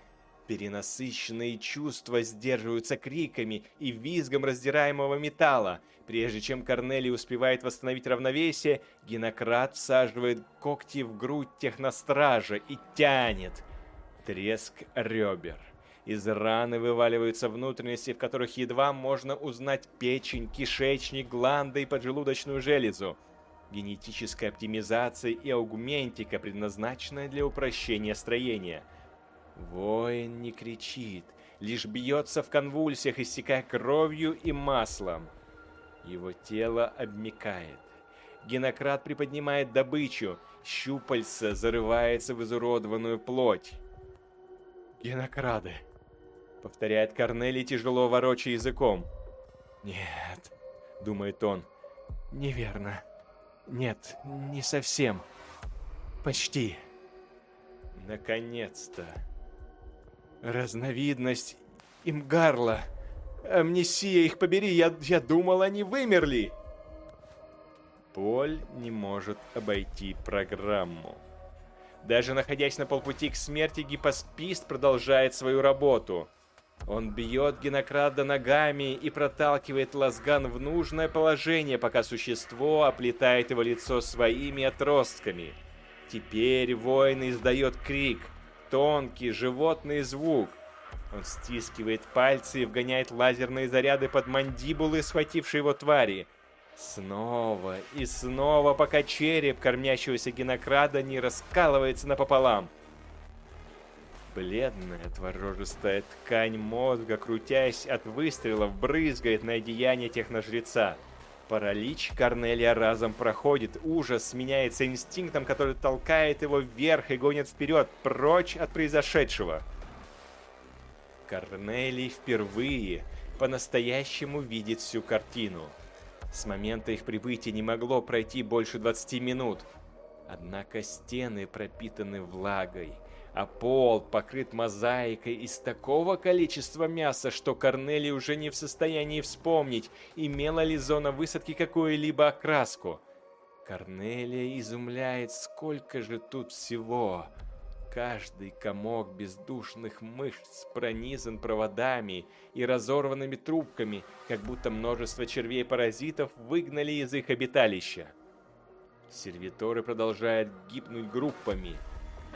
Перенасыщенные чувства сдерживаются криками и визгом раздираемого металла. Прежде чем Корнелий успевает восстановить равновесие, Генократ всаживает когти в грудь техностража и тянет. Треск ребер. Из раны вываливаются внутренности, в которых едва можно узнать печень, кишечник, гланды и поджелудочную железу генетическая оптимизация и аугментика, предназначенная для упрощения строения. Воин не кричит, лишь бьется в конвульсиях, истекая кровью и маслом. Его тело обмикает. Генократ приподнимает добычу, щупальца зарывается в изуродованную плоть. «Генокрады», — повторяет Корнелий, тяжело ворочая языком. «Нет», — думает он, — «неверно. Нет, не совсем. Почти». Наконец-то. Разновидность имгарла. Амнисия их побери, я, я думал, они вымерли. Поль не может обойти программу. Даже находясь на полпути к смерти, гипоспист продолжает свою работу. Он бьет Генокрада ногами и проталкивает Лазган в нужное положение, пока существо оплетает его лицо своими отростками. Теперь воин издает крик, тонкий животный звук. Он стискивает пальцы и вгоняет лазерные заряды под мандибулы, схватившей его твари. Снова и снова, пока череп кормящегося генокрада не раскалывается напополам. Бледная творожистая ткань мозга, крутясь от выстрелов, брызгает на одеяние техножреца. Паралич Корнелия разом проходит, ужас сменяется инстинктом, который толкает его вверх и гонит вперед, прочь от произошедшего. Корнелий впервые по-настоящему видит всю картину. С момента их прибытия не могло пройти больше 20 минут. Однако стены пропитаны влагой, а пол покрыт мозаикой из такого количества мяса, что Корнели уже не в состоянии вспомнить, имела ли зона высадки какую-либо окраску. Корнелия изумляет, сколько же тут всего. Каждый комок бездушных мышц пронизан проводами и разорванными трубками, как будто множество червей-паразитов выгнали из их обиталища. Сервиторы продолжают гибнуть группами –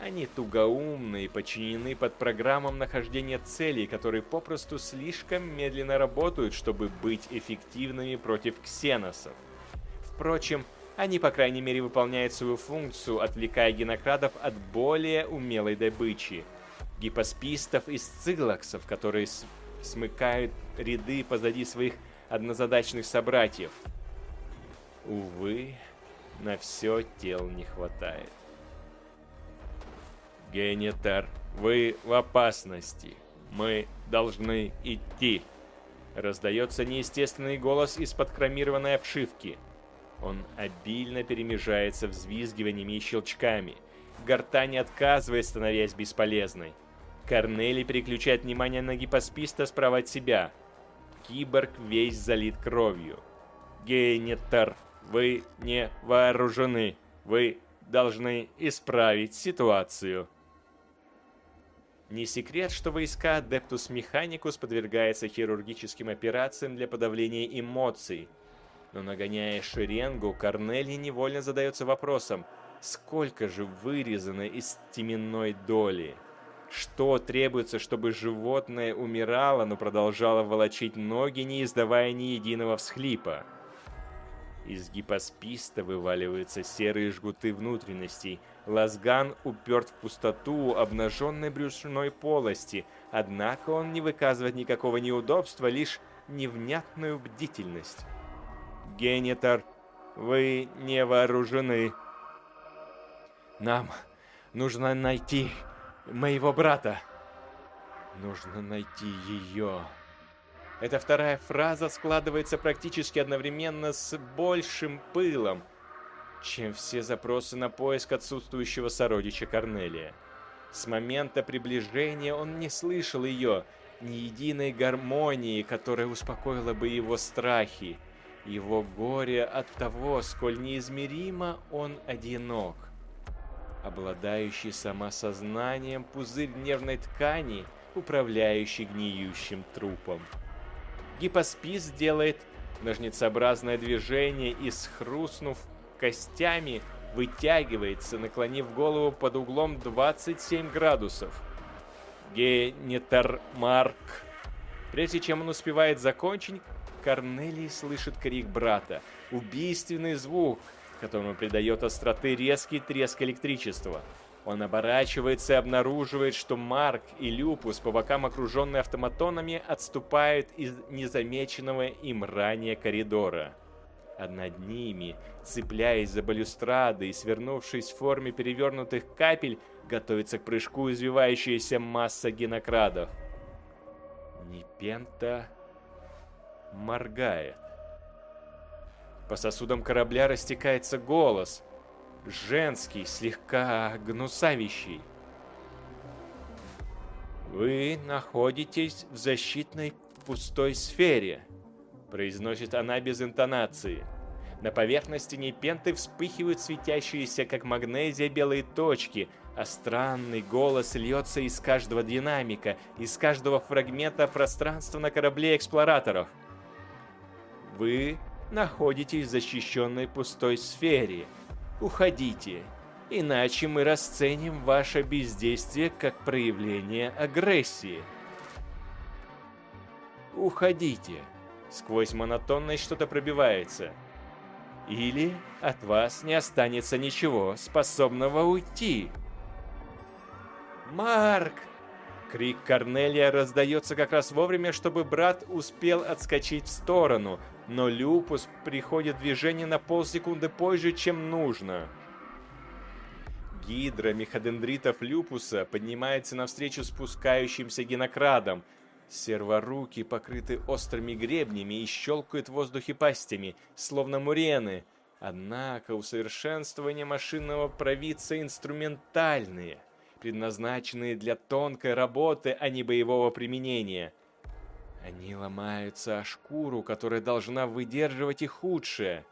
они тугоумны и подчинены под программам нахождения целей, которые попросту слишком медленно работают, чтобы быть эффективными против ксеносов. Впрочем, они, по крайней мере, выполняют свою функцию, отвлекая генокрадов от более умелой добычи. Гипоспистов и сциглаксов, которые смыкают ряды позади своих однозадачных собратьев. Увы, на все тел не хватает. Генитар, вы в опасности. Мы должны идти. Раздается неестественный голос из-под хромированной обшивки. Он обильно перемежается взвизгиваниями и щелчками. Гортань отказывает, становясь бесполезной. Корнели переключает внимание на гипосписта справа от себя. Киборг весь залит кровью. Генитар, вы не вооружены. Вы должны исправить ситуацию. Не секрет, что войска Adeptus Mechanicus подвергаются хирургическим операциям для подавления эмоций. Но нагоняя шеренгу, Корнели невольно задается вопросом, сколько же вырезано из теменной доли? Что требуется, чтобы животное умирало, но продолжало волочить ноги, не издавая ни единого всхлипа? Из гипосписта вываливаются серые жгуты внутренностей. Лазган уперт в пустоту обнаженной брюшной полости, однако он не выказывает никакого неудобства, лишь невнятную бдительность. «Генитор, вы не вооружены». «Нам нужно найти моего брата». «Нужно найти ее». Эта вторая фраза складывается практически одновременно с большим пылом, чем все запросы на поиск отсутствующего сородича Корнелия. С момента приближения он не слышал ее, ни единой гармонии, которая успокоила бы его страхи, его горе от того, сколь неизмеримо он одинок. Обладающий самосознанием пузырь нервной ткани, управляющий гниющим трупом. Гипоспис делает ножницеобразное движение и, схрустнув костями, вытягивается, наклонив голову под углом 27 градусов. Генитар Марк. Прежде чем он успевает закончить, Корнелий слышит крик брата. Убийственный звук, которому придает остроты резкий треск электричества. Он оборачивается и обнаруживает, что Марк и Люпус, по бокам окруженные автоматонами, отступают из незамеченного им ранее коридора. а над ними, цепляясь за балюстрады и свернувшись в форме перевернутых капель, готовится к прыжку извивающаяся масса генокрадов. Непента моргает. По сосудам корабля растекается голос. Женский, слегка гнусавящий. «Вы находитесь в защитной пустой сфере», — произносит она без интонации. На поверхности непенты вспыхивают светящиеся, как магнезия, белые точки, а странный голос льется из каждого динамика, из каждого фрагмента пространства на корабле эксплораторов. Вы находитесь в защищенной пустой сфере. Уходите, иначе мы расценим ваше бездействие как проявление агрессии. Уходите. Сквозь монотонность что-то пробивается. Или от вас не останется ничего, способного уйти. «Марк!» Крик Корнелия раздается как раз вовремя, чтобы брат успел отскочить в сторону, но Люпус приходит в движение на полсекунды позже, чем нужно. Гидра меходендритов Люпуса поднимается навстречу спускающимся генокрадам. Серворуки покрыты острыми гребнями и щелкают в воздухе пастями, словно мурены. Однако усовершенствование машинного провидца инструментальные – предназначенные для тонкой работы, а не боевого применения. Они ломаются о шкуру, которая должна выдерживать и худшее.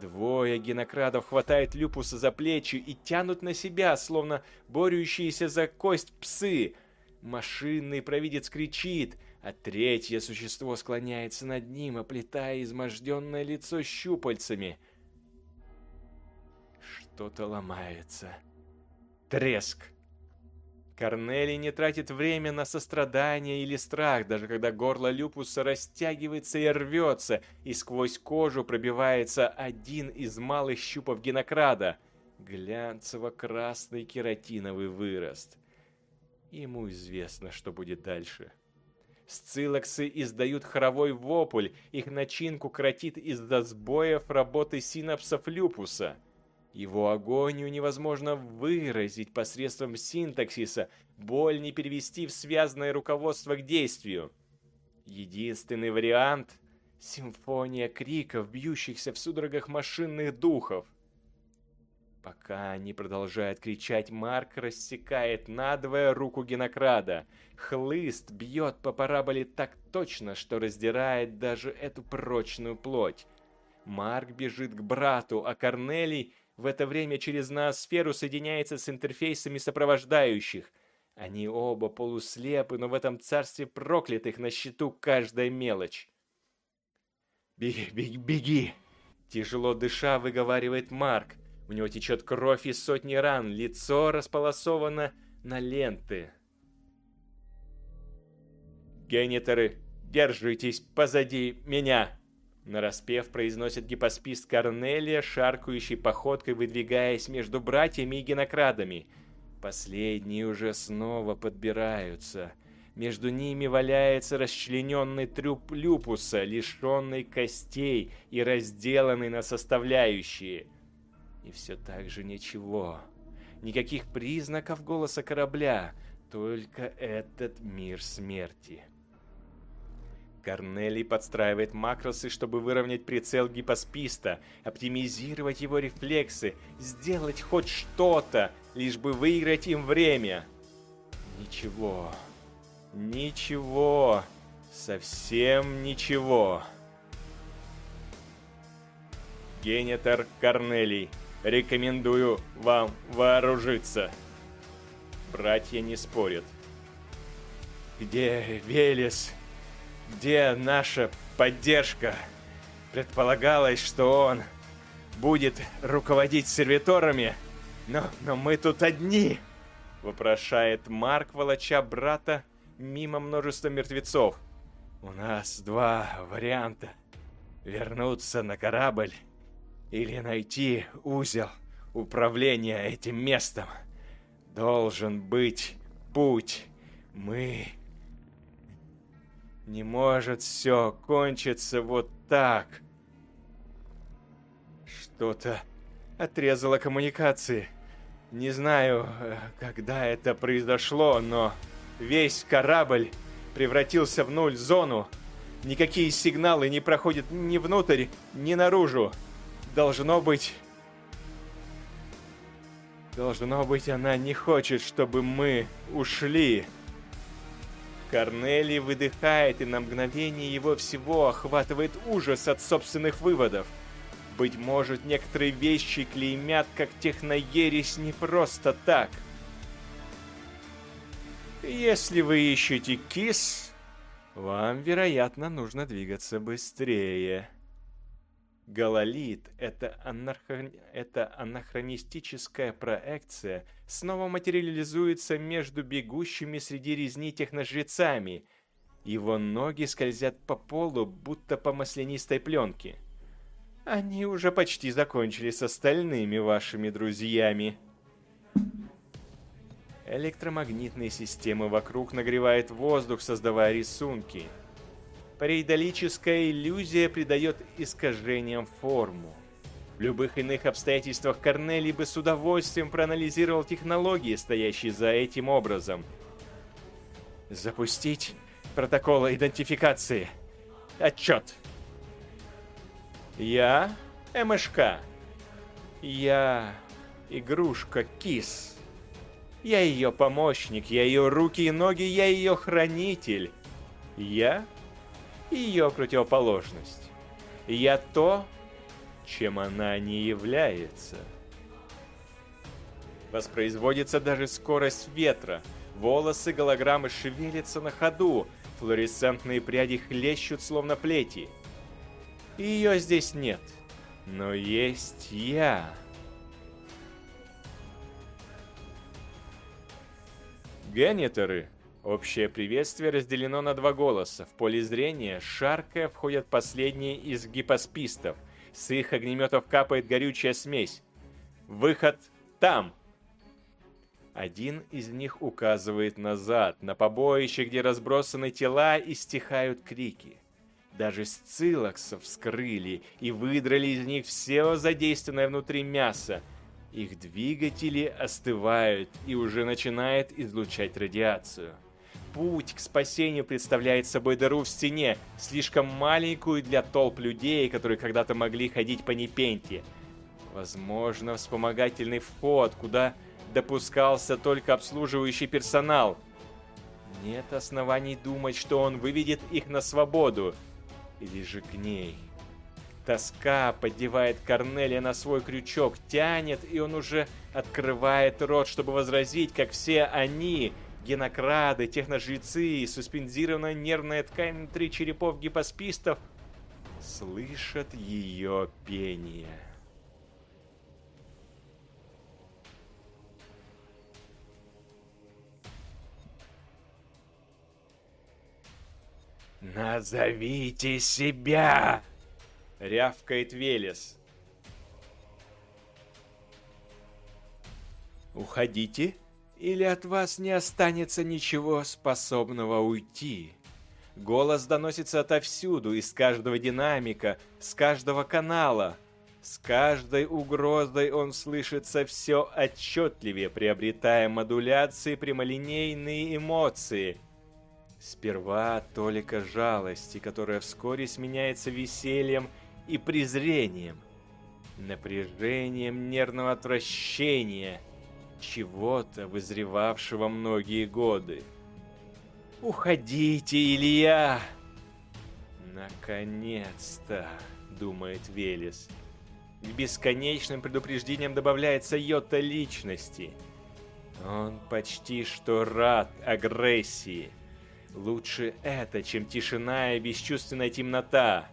Двое генокрадов хватают Люпуса за плечи и тянут на себя, словно борющиеся за кость псы. Машинный провидец кричит, а третье существо склоняется над ним, оплетая изможденное лицо щупальцами. Что-то ломается. Треск. Корнелий не тратит время на сострадание или страх, даже когда горло Люпуса растягивается и рвется, и сквозь кожу пробивается один из малых щупов генокрада — глянцево-красный кератиновый вырост. Ему известно, что будет дальше. Сцилоксы издают хоровой вопль, их начинку кротит из-за сбоев работы синапсов Люпуса — его агонию невозможно выразить посредством синтаксиса, боль не перевести в связанное руководство к действию. Единственный вариант — симфония криков, бьющихся в судорогах машинных духов. Пока они продолжают кричать, Марк рассекает надвое руку Генокрада. Хлыст бьет по параболе так точно, что раздирает даже эту прочную плоть. Марк бежит к брату, а Корнелий в это время через ноосферу соединяется с интерфейсами сопровождающих. Они оба полуслепы, но в этом царстве проклятых на счету каждая мелочь. «Беги, беги, беги!» Тяжело дыша, выговаривает Марк. У него течет кровь из сотни ран, лицо располосовано на ленты. «Генеторы, держитесь позади меня!» Нараспев произносит гипоспист Корнелия, шаркающей походкой выдвигаясь между братьями и генокрадами. Последние уже снова подбираются. Между ними валяется расчлененный трюп люпуса, лишенный костей и разделанный на составляющие. И все так же ничего. Никаких признаков голоса корабля, только этот мир смерти. Корнелий подстраивает макросы, чтобы выровнять прицел гипосписта, оптимизировать его рефлексы, сделать хоть что-то, лишь бы выиграть им время. Ничего. Ничего. Совсем ничего. Генетер Корнелий. Рекомендую вам вооружиться. Братья не спорят. Где Велес? Где наша поддержка? Предполагалось, что он будет руководить сервиторами, но, но мы тут одни, вопрошает Марк, волоча брата мимо множества мертвецов. У нас два варианта. Вернуться на корабль или найти узел управления этим местом. Должен быть путь. Мы не может все кончиться вот так. Что-то отрезало коммуникации. Не знаю, э, когда это произошло, но весь корабль превратился в нуль зону. Никакие сигналы не проходят ни внутрь, ни наружу. Должно быть... Должно быть, она не хочет, чтобы мы ушли. Корнели выдыхает, и на мгновение его всего охватывает ужас от собственных выводов. Быть может, некоторые вещи клеймят как техноересь не просто так. Если вы ищете кис, вам, вероятно, нужно двигаться быстрее. Гололит — это, анархо... это анахронистическая проекция, снова материализуется между бегущими среди резни техножрецами. Его ноги скользят по полу, будто по маслянистой пленке. Они уже почти закончили с остальными вашими друзьями. Электромагнитные системы вокруг нагревают воздух, создавая рисунки — Парейдолическая иллюзия придает искажениям форму. В любых иных обстоятельствах Корнелий бы с удовольствием проанализировал технологии, стоящие за этим образом. Запустить протокол идентификации. Отчет. Я МШК. Я игрушка Кис. Я ее помощник, я ее руки и ноги, я ее хранитель. Я и ее противоположность. Я то, чем она не является. Воспроизводится даже скорость ветра. Волосы голограммы шевелятся на ходу, флуоресцентные пряди хлещут словно плети. Ее здесь нет, но есть я. Генеторы Общее приветствие разделено на два голоса. В поле зрения, шаркая, входят последние из гипоспистов. С их огнеметов капает горючая смесь. Выход там! Один из них указывает назад, на побоище, где разбросаны тела и стихают крики. Даже сцилоксов вскрыли и выдрали из них все задействованное внутри мясо. Их двигатели остывают и уже начинает излучать радиацию путь к спасению представляет собой дыру в стене, слишком маленькую для толп людей, которые когда-то могли ходить по Непенте. Возможно, вспомогательный вход, куда допускался только обслуживающий персонал. Нет оснований думать, что он выведет их на свободу. Или же к ней. Тоска поддевает Корнелия на свой крючок, тянет, и он уже открывает рот, чтобы возразить, как все они генокрады, техножрецы, суспендированная нервная ткань внутри черепов гипоспистов слышат ее пение. «Назовите себя!» — рявкает Велес. «Уходите или от вас не останется ничего способного уйти. Голос доносится отовсюду, из каждого динамика, с каждого канала. С каждой угрозой он слышится все отчетливее, приобретая модуляции прямолинейные эмоции. Сперва толика жалости, которая вскоре сменяется весельем и презрением, напряжением нервного отвращения – чего-то, вызревавшего многие годы. «Уходите, Илья!» «Наконец-то!» — думает Велес. К бесконечным предупреждениям добавляется йота личности. Он почти что рад агрессии. Лучше это, чем тишина и бесчувственная темнота.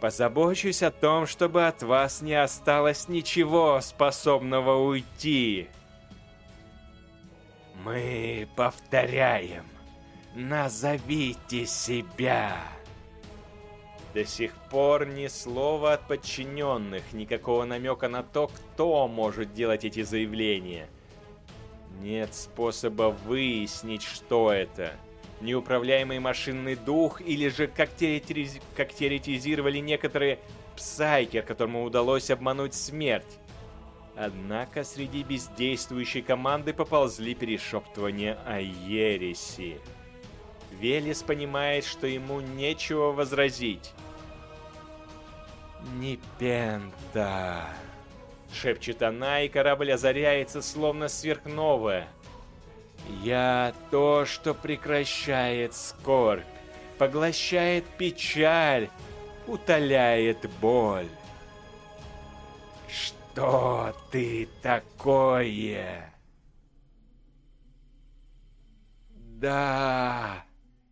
Позабочусь о том, чтобы от вас не осталось ничего, способного уйти. Мы повторяем. Назовите себя. До сих пор ни слова от подчиненных, никакого намека на то, кто может делать эти заявления. Нет способа выяснить, что это неуправляемый машинный дух, или же, как, теоретиз... как теоретизировали некоторые, Псайкер, которому удалось обмануть смерть. Однако среди бездействующей команды поползли перешептывания о ереси. Велес понимает, что ему нечего возразить. «Не пента!» Шепчет она, и корабль озаряется, словно сверхновая. «Я то, что прекращает скорбь, поглощает печаль, утоляет боль». «Что ты такое?» «Да...»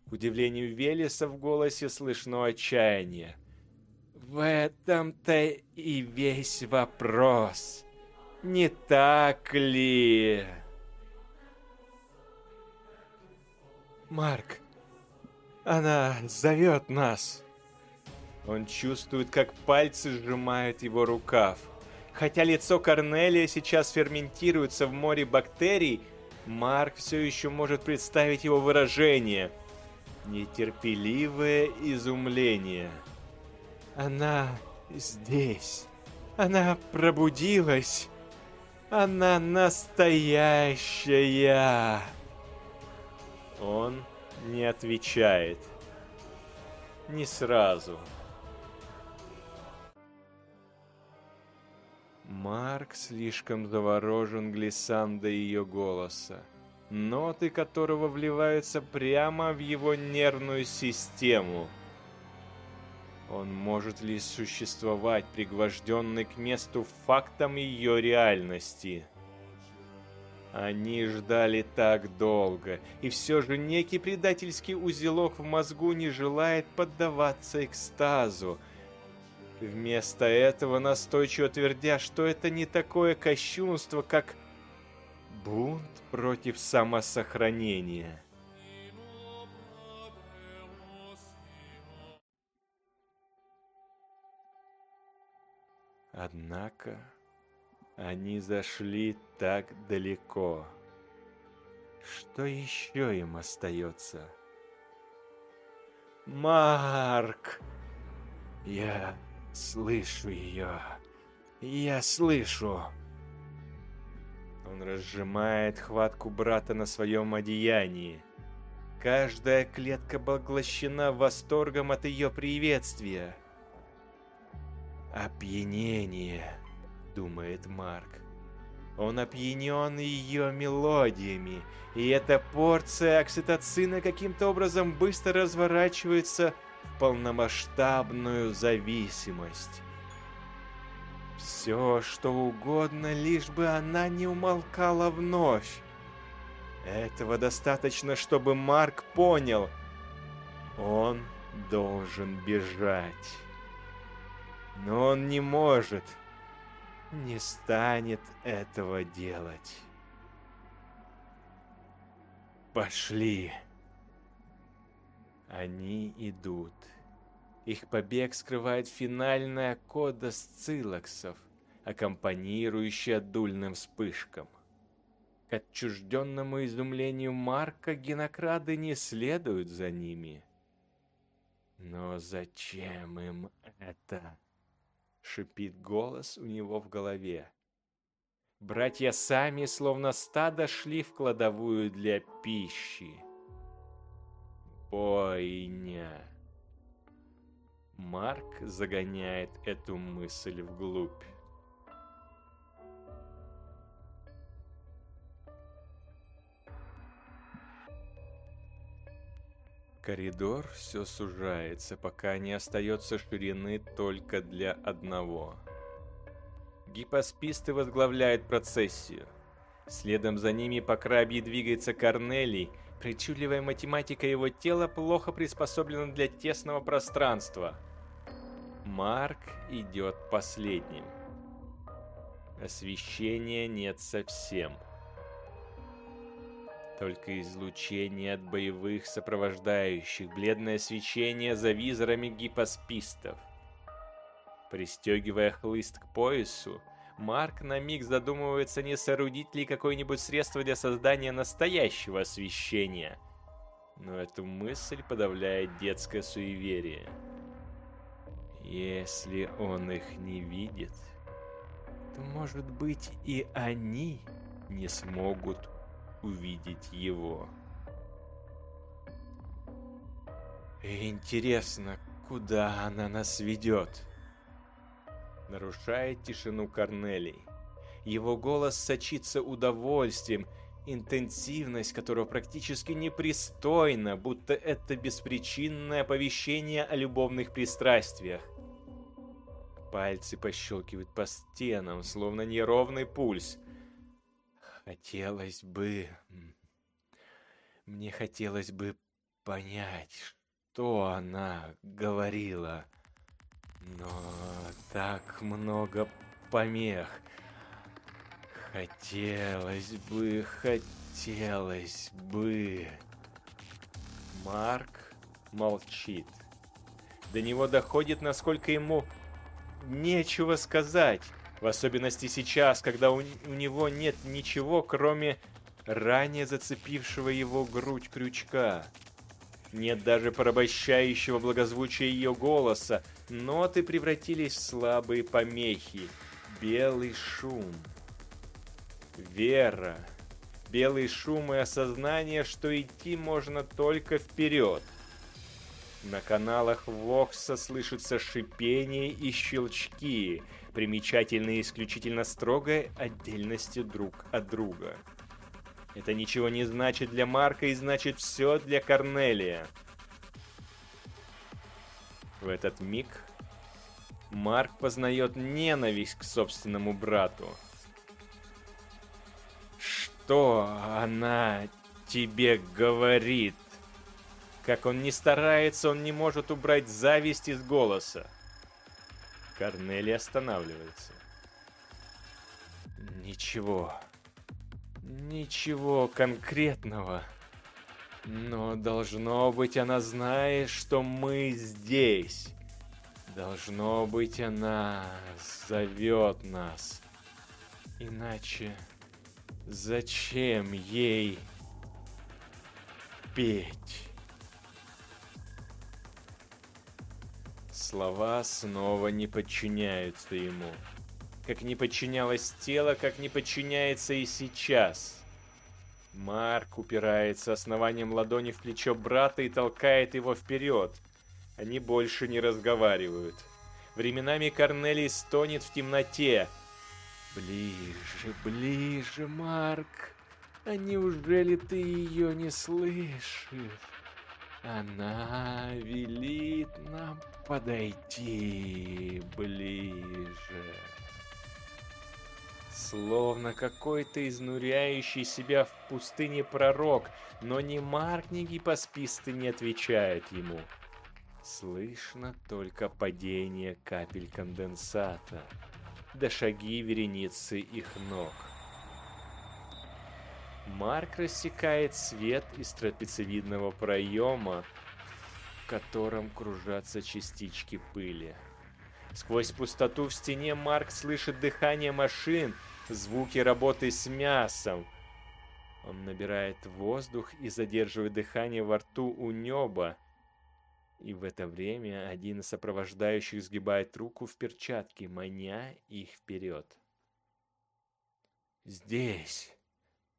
К удивлению Велеса в голосе слышно отчаяние. В этом-то и весь вопрос. Не так ли? Марк, она зовет нас. Он чувствует, как пальцы сжимают его рукав. Хотя лицо Корнелия сейчас ферментируется в море бактерий, Марк все еще может представить его выражение. Нетерпеливое изумление. Она здесь. Она пробудилась. Она настоящая. Он не отвечает. Не сразу. Марк слишком заворожен глиссандой ее голоса, ноты которого вливаются прямо в его нервную систему – он может ли существовать, пригвожденный к месту фактом ее реальности? Они ждали так долго, и все же некий предательский узелок в мозгу не желает поддаваться экстазу. Вместо этого настойчиво твердя, что это не такое кощунство, как бунт против самосохранения. Однако они зашли так далеко. Что еще им остается? Марк! Я слышу ее. Я слышу. Он разжимает хватку брата на своем одеянии. Каждая клетка поглощена восторгом от ее приветствия. «Опьянение», — думает Марк. Он опьянен ее мелодиями, и эта порция окситоцина каким-то образом быстро разворачивается в полномасштабную зависимость. Все, что угодно, лишь бы она не умолкала вновь. Этого достаточно, чтобы Марк понял. Он должен бежать. Но он не может, не станет этого делать. Пошли. Они идут. Их побег скрывает финальная кода сцилоксов, аккомпанирующая дульным вспышкам. К отчужденному изумлению Марка генокрады не следуют за ними. Но зачем им это? Шипит голос у него в голове. Братья сами, словно стадо, шли в кладовую для пищи. Бойня. Марк загоняет эту мысль вглубь. Коридор все сужается, пока не остается ширины только для одного. Гипосписты возглавляют процессию. Следом за ними по крабье двигается Корнелий. Причудливая математика его тела плохо приспособлена для тесного пространства. Марк идет последним. Освещения нет совсем только излучение от боевых сопровождающих, бледное свечение за визорами гипоспистов. Пристегивая хлыст к поясу, Марк на миг задумывается, не соорудить ли какое-нибудь средство для создания настоящего освещения. Но эту мысль подавляет детское суеверие. Если он их не видит, то, может быть, и они не смогут увидеть его. Интересно, куда она нас ведет? Нарушает тишину Корнелий. Его голос сочится удовольствием, интенсивность которого практически непристойна, будто это беспричинное оповещение о любовных пристрастиях. Пальцы пощелкивают по стенам, словно неровный пульс. Хотелось бы... Мне хотелось бы понять, что она говорила. Но так много помех. Хотелось бы, хотелось бы. Марк молчит. До него доходит, насколько ему нечего сказать. В особенности сейчас, когда у, у него нет ничего, кроме ранее зацепившего его грудь крючка. Нет даже порабощающего благозвучия ее голоса. Ноты превратились в слабые помехи. Белый шум. Вера. Белый шум и осознание, что идти можно только вперед. На каналах Вокса слышатся шипение и щелчки, примечательные исключительно строгой отдельностью друг от друга. Это ничего не значит для Марка и значит все для Корнелия. В этот миг Марк познает ненависть к собственному брату. Что она тебе говорит? Как он не старается, он не может убрать зависть из голоса. Корнели останавливается. Ничего. Ничего конкретного. Но должно быть, она знает, что мы здесь. Должно быть, она зовет нас. Иначе зачем ей петь? Слова снова не подчиняются ему как не подчинялось тело, как не подчиняется и сейчас. Марк упирается основанием ладони в плечо брата и толкает его вперед. Они больше не разговаривают. Временами Корнелий стонет в темноте. «Ближе, ближе, Марк! А неужели ты ее не слышишь? Она велит нам подойти ближе». Словно какой-то изнуряющий себя в пустыне пророк, но ни Марк, ни гипосписты не отвечают ему. Слышно только падение капель конденсата, да шаги вереницы их ног. Марк рассекает свет из трапециевидного проема, в котором кружатся частички пыли. Сквозь пустоту в стене Марк слышит дыхание машин, звуки работы с мясом. Он набирает воздух и задерживает дыхание во рту у неба. И в это время один из сопровождающих сгибает руку в перчатке, маня их вперед. «Здесь!» —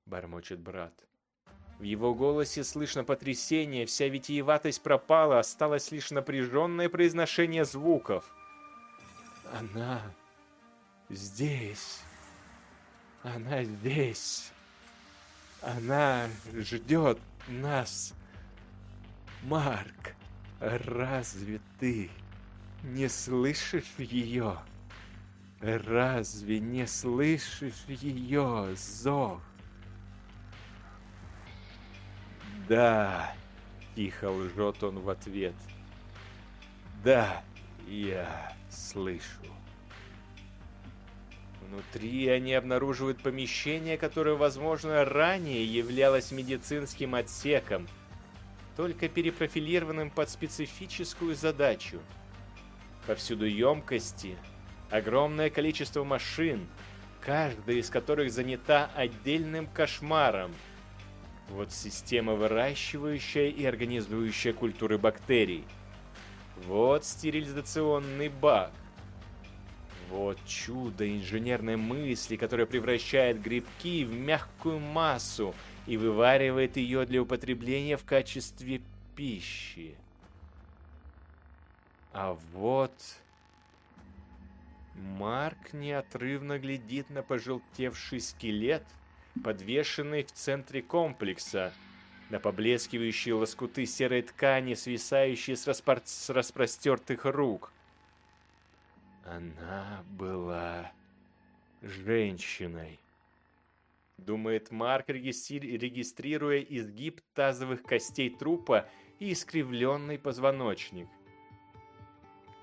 бормочет брат. В его голосе слышно потрясение, вся витиеватость пропала, осталось лишь напряженное произношение звуков. Она здесь. Она здесь. Она ждет нас. Марк, разве ты не слышишь ее? Разве не слышишь ее зов? Да, тихо лжет он в ответ. Да, я слышу. Внутри они обнаруживают помещение, которое, возможно, ранее являлось медицинским отсеком, только перепрофилированным под специфическую задачу. Повсюду емкости, огромное количество машин, каждая из которых занята отдельным кошмаром. Вот система, выращивающая и организующая культуры бактерий – Вот стерилизационный бак. Вот чудо инженерной мысли, которое превращает грибки в мягкую массу и вываривает ее для употребления в качестве пищи. А вот... Марк неотрывно глядит на пожелтевший скелет, подвешенный в центре комплекса, на поблескивающие лоскуты серой ткани, свисающие с, распор... с распростертых рук. Она была женщиной. Думает Марк, регистри... регистрируя изгиб тазовых костей трупа и искривленный позвоночник.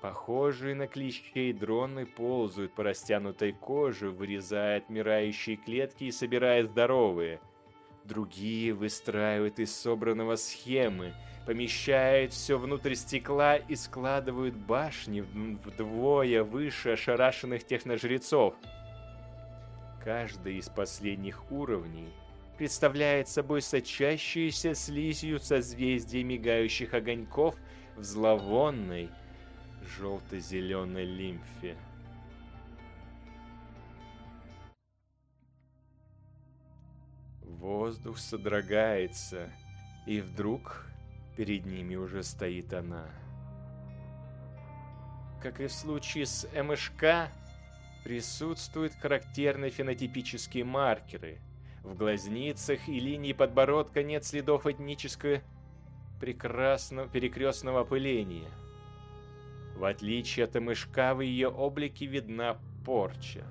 Похожие на клещей дроны ползают по растянутой коже, вырезая отмирающие клетки и собирая здоровые. Другие выстраивают из собранного схемы, помещают все внутрь стекла и складывают башни вдвое выше ошарашенных техножрецов. Каждый из последних уровней представляет собой сочащуюся слизью созвездие мигающих огоньков в зловонной, желто-зеленой лимфе. Воздух содрогается, и вдруг перед ними уже стоит она. Как и в случае с МШК, присутствуют характерные фенотипические маркеры. В глазницах и линии подбородка нет следов этнического прекрасного перекрестного опыления – в отличие от мышка, в ее облике видна порча.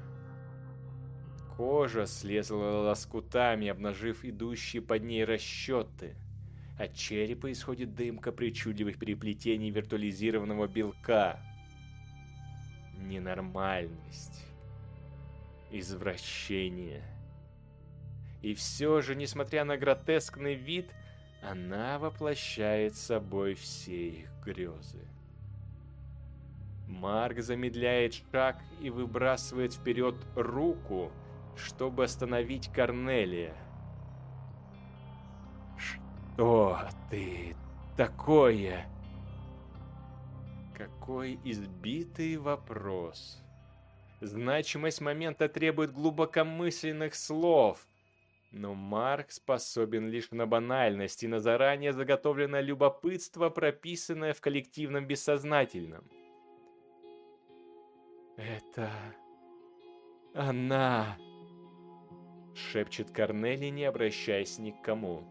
Кожа слезла лоскутами, обнажив идущие под ней расчеты. От черепа исходит дымка причудливых переплетений виртуализированного белка. Ненормальность. Извращение. И все же, несмотря на гротескный вид, она воплощает собой все их грезы. Марк замедляет шаг и выбрасывает вперед руку, чтобы остановить Корнелия. «Что ты такое?» Какой избитый вопрос. Значимость момента требует глубокомысленных слов. Но Марк способен лишь на банальность и на заранее заготовленное любопытство, прописанное в коллективном бессознательном. «Это... она...» Шепчет Корнели, не обращаясь ни к кому.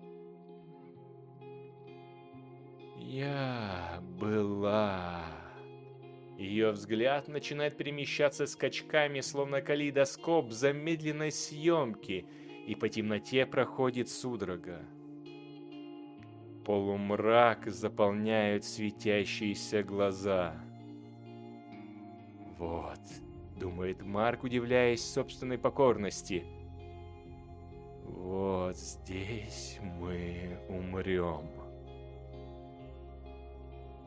«Я была...» Ее взгляд начинает перемещаться скачками, словно калейдоскоп замедленной съемки, и по темноте проходит судорога. Полумрак заполняют светящиеся глаза. «Вот», — думает Марк, удивляясь собственной покорности. «Вот здесь мы умрем».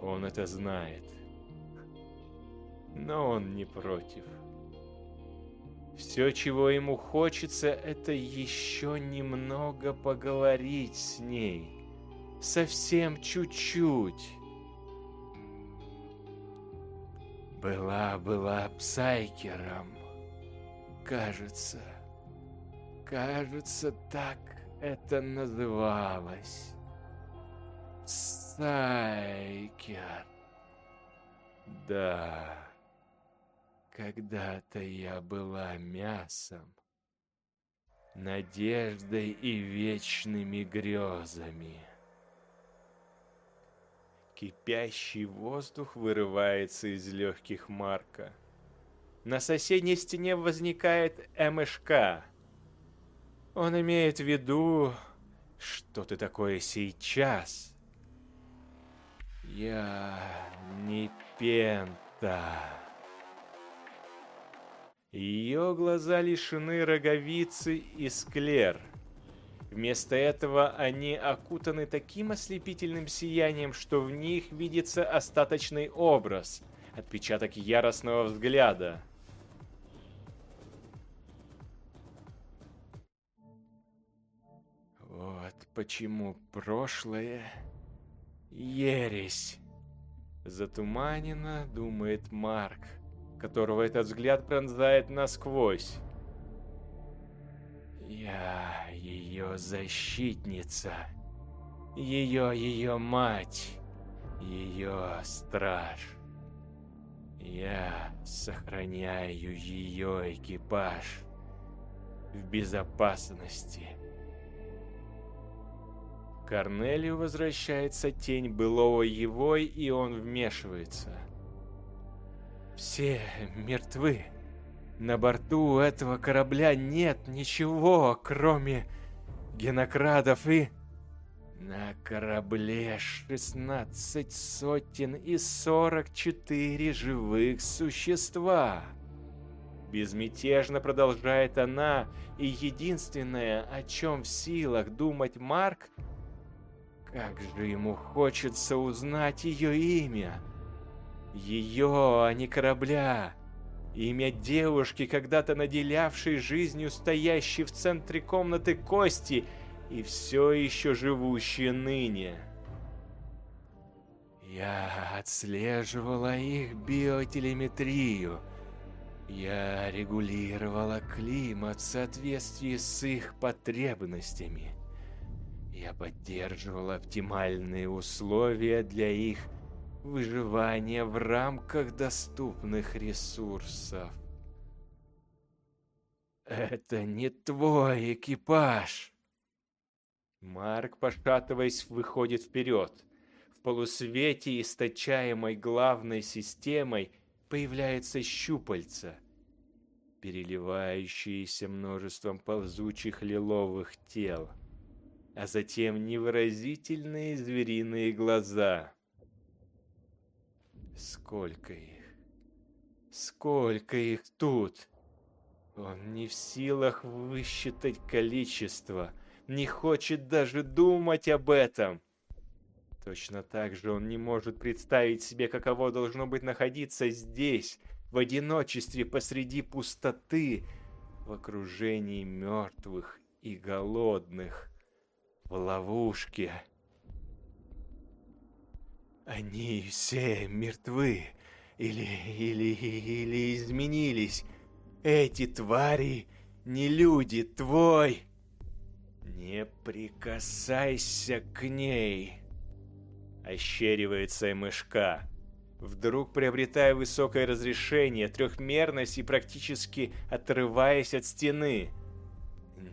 Он это знает. Но он не против. Все, чего ему хочется, это еще немного поговорить с ней. Совсем чуть-чуть. Была-была Псайкером. Кажется. Кажется, так это называлось. Псайкер. Да. Когда-то я была мясом, надеждой и вечными грезами. Кипящий воздух вырывается из легких Марка. На соседней стене возникает МШК. Он имеет в виду, что ты такое сейчас. Я не пента. Ее глаза лишены роговицы и склер. Вместо этого они окутаны таким ослепительным сиянием, что в них видится остаточный образ, отпечаток яростного взгляда. Вот почему прошлое — ересь. Затуманенно думает Марк, которого этот взгляд пронзает насквозь. Я ее защитница. Ее, ее мать. Ее страж. Я сохраняю ее экипаж в безопасности. Корнелию возвращается тень былого его, и он вмешивается. Все мертвы. На борту этого корабля нет ничего, кроме генокрадов и... На корабле 16 сотен и 44 живых существа. Безмятежно продолжает она, и единственное, о чем в силах думать Марк, как же ему хочется узнать ее имя. Ее, а не корабля. Имя девушки, когда-то наделявшей жизнью стоящей в центре комнаты Кости и все еще живущей ныне. Я отслеживала их биотелеметрию. Я регулировала климат в соответствии с их потребностями. Я поддерживал оптимальные условия для их выживания в рамках доступных ресурсов. Это не твой экипаж. Марк, пошатываясь, выходит вперед. В полусвете, источаемой главной системой, появляется щупальца, переливающиеся множеством ползучих лиловых тел а затем невыразительные звериные глаза. Сколько их? Сколько их тут? Он не в силах высчитать количество, не хочет даже думать об этом. Точно так же он не может представить себе, каково должно быть находиться здесь, в одиночестве посреди пустоты, в окружении мертвых и голодных в ловушке. Они все мертвы или, или, или изменились. Эти твари не люди, твой. Не прикасайся к ней. Ощеривается мышка. Вдруг приобретая высокое разрешение, трехмерность и практически отрываясь от стены –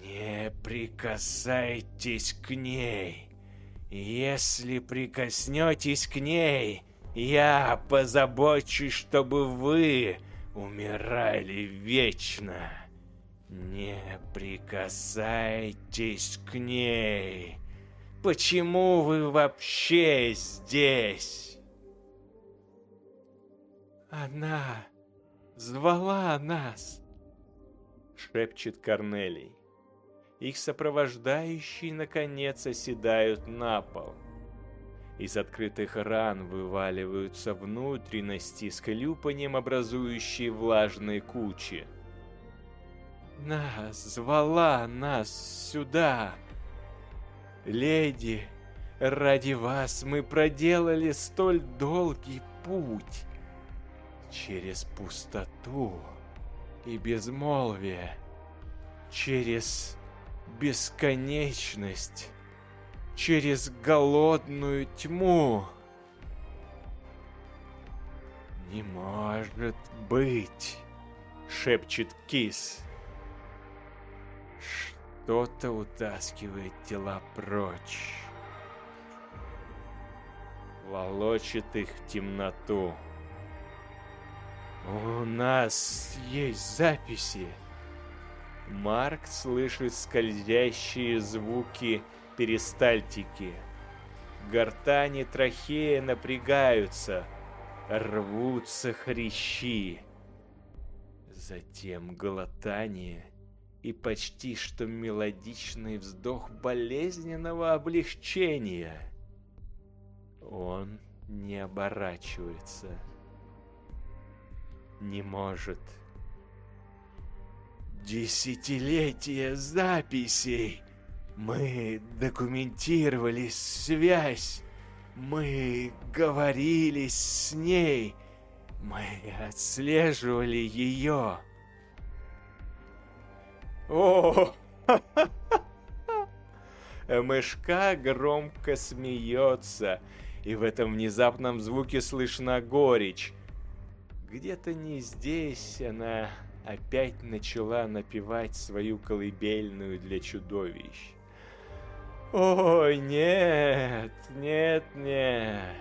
не прикасайтесь к ней. Если прикоснетесь к ней, я позабочусь, чтобы вы умирали вечно. Не прикасайтесь к ней. Почему вы вообще здесь? Она звала нас, шепчет Корнелий. Их сопровождающие, наконец, оседают на пол. Из открытых ран вываливаются внутренности с хлюпанием, образующие влажные кучи. «Нас звала нас сюда! Леди, ради вас мы проделали столь долгий путь через пустоту и безмолвие, через бесконечность через голодную тьму. «Не может быть!» — шепчет кис. Что-то утаскивает тела прочь. Волочит их в темноту. «У нас есть записи!» Марк слышит скользящие звуки перистальтики. Гортани трахея напрягаются, рвутся хрящи. Затем глотание и почти что мелодичный вздох болезненного облегчения. Он не оборачивается. Не может Десятилетия записей. Мы документировали связь Мы говорили с ней. Мы отслеживали ее. О! <laughs> Мышка громко смеется, и в этом внезапном звуке слышна горечь. Где-то не здесь она опять начала напевать свою колыбельную для чудовищ. Ой, нет, нет, нет.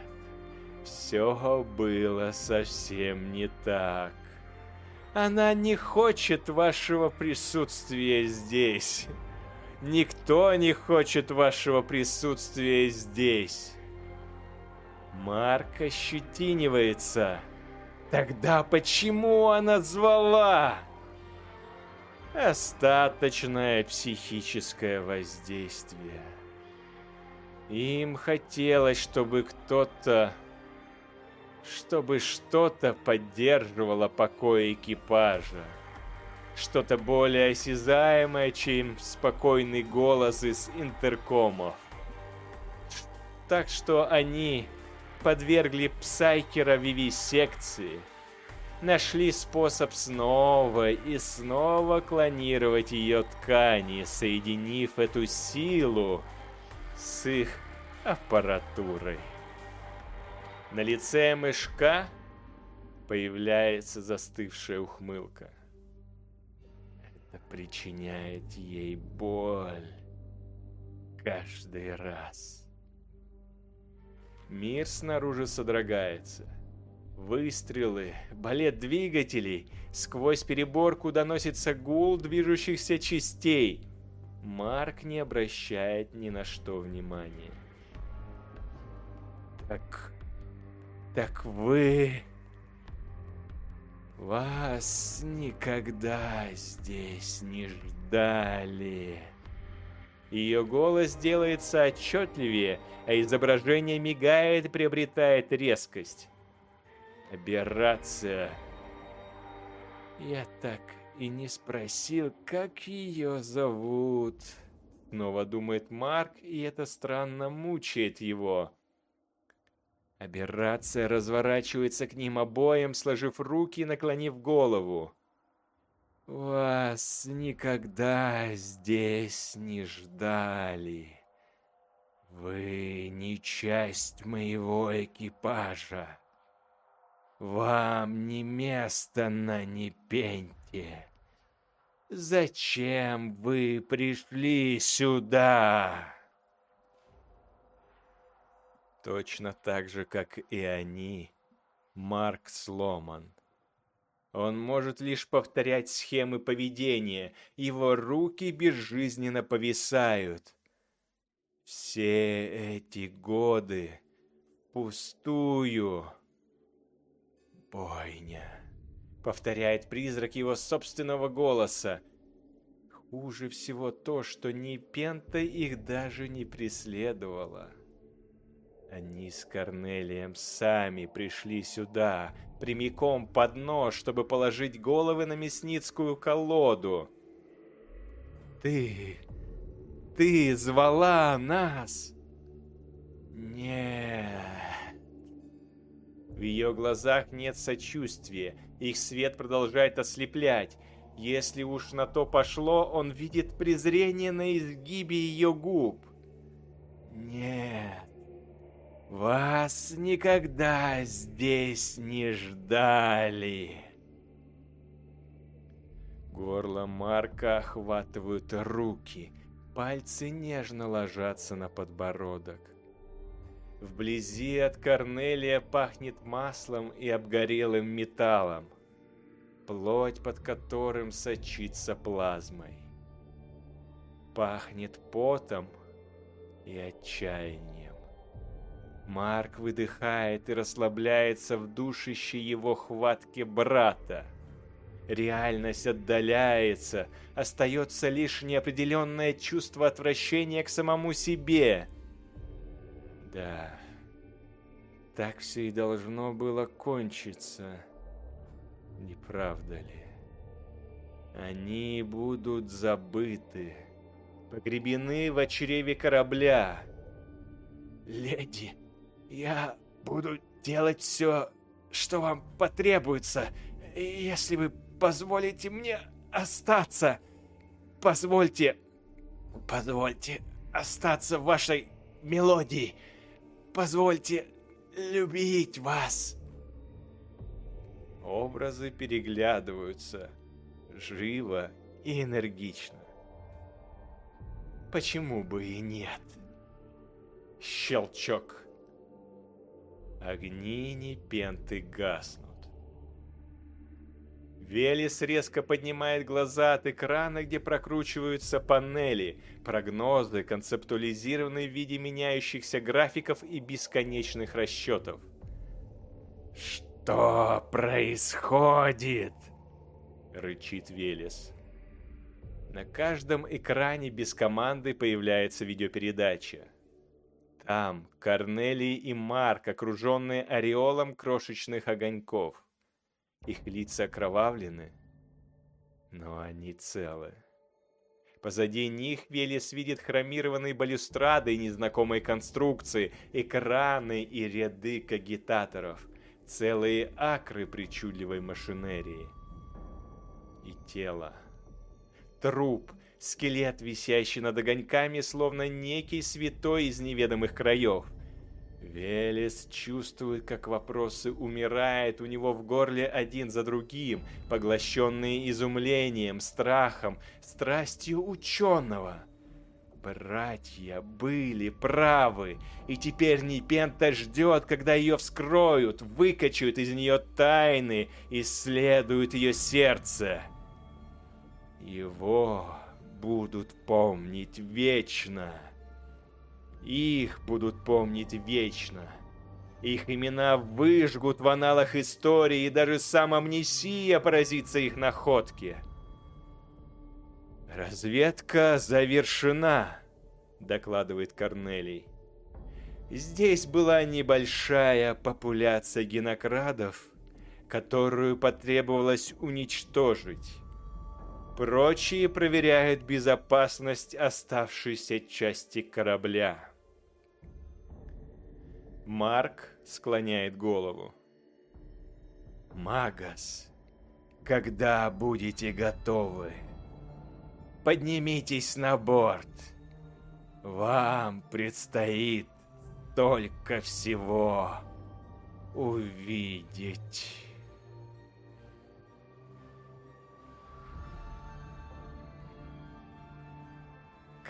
Все было совсем не так. Она не хочет вашего присутствия здесь. Никто не хочет вашего присутствия здесь. Марк ощетинивается. Тогда почему она звала? Остаточное психическое воздействие. Им хотелось, чтобы кто-то... Чтобы что-то поддерживало покой экипажа. Что-то более осязаемое, чем спокойный голос из интеркомов. Так что они подвергли Псайкера вивисекции, нашли способ снова и снова клонировать ее ткани, соединив эту силу с их аппаратурой. На лице мышка появляется застывшая ухмылка. Это причиняет ей боль каждый раз. Мир снаружи содрогается. Выстрелы, балет двигателей, сквозь переборку доносится гул движущихся частей. Марк не обращает ни на что внимания. Так... Так вы... Вас никогда здесь не ждали. Ее голос делается отчетливее, а изображение мигает и приобретает резкость. Аберрация. Я так и не спросил, как ее зовут. Снова думает Марк, и это странно мучает его. Аберрация разворачивается к ним обоим, сложив руки и наклонив голову. «Вас никогда здесь не ждали. Вы не часть моего экипажа. Вам не место на Непенте. Зачем вы пришли сюда? Точно так же, как и они, Марк сломан. Он может лишь повторять схемы поведения, его руки безжизненно повисают. Все эти годы пустую. Бойня повторяет призрак его собственного голоса. Хуже всего то, что ни Пента их даже не преследовала. Они с Корнелием сами пришли сюда, прямиком под нож, чтобы положить головы на мясницкую колоду. Ты... ты звала нас? Нет. В ее глазах нет сочувствия, их свет продолжает ослеплять. Если уж на то пошло, он видит презрение на изгибе ее губ. Нет, вас никогда здесь не ждали. Горло Марка охватывают руки, пальцы нежно ложатся на подбородок. Вблизи от Корнелия пахнет маслом и обгорелым металлом, плоть под которым сочится плазмой. Пахнет потом и отчаянием. Марк выдыхает и расслабляется в душащей его хватке брата. Реальность отдаляется, остается лишь неопределенное чувство отвращения к самому себе – да, так все и должно было кончиться, не правда ли? Они будут забыты, погребены в чреве корабля. Леди, Я буду делать все, что вам потребуется, если вы позволите мне остаться. Позвольте, позвольте остаться в вашей мелодии. Позвольте любить вас. Образы переглядываются, живо и энергично. Почему бы и нет? Щелчок. Огни непенты гаснут. Велес резко поднимает глаза от экрана, где прокручиваются панели, прогнозы, концептуализированные в виде меняющихся графиков и бесконечных расчетов. «Что происходит?» — рычит Велес. На каждом экране без команды появляется видеопередача. Там Корнелий и Марк, окруженные ореолом крошечных огоньков. Их лица окровавлены, но они целы. Позади них Велес видит хромированные балюстрады и незнакомые конструкции, экраны и ряды кагитаторов, целые акры причудливой машинерии. И тело Труп, скелет, висящий над огоньками, словно некий святой из неведомых краев. Велес чувствует, как вопросы умирают у него в горле один за другим, поглощенные изумлением, страхом, страстью ученого. Братья были правы, и теперь Непента ждет, когда ее вскроют, выкачают из нее тайны, исследуют ее сердце. Его будут помнить вечно. Их будут помнить вечно. Их имена выжгут в аналах истории, и даже сам Амнисия поразится их находке. «Разведка завершена», — докладывает Корнелий. Здесь была небольшая популяция генокрадов, которую потребовалось уничтожить. Прочие проверяют безопасность оставшейся части корабля. Марк склоняет голову. Магас, когда будете готовы, поднимитесь на борт. Вам предстоит только всего увидеть.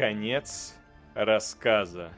Конец рассказа.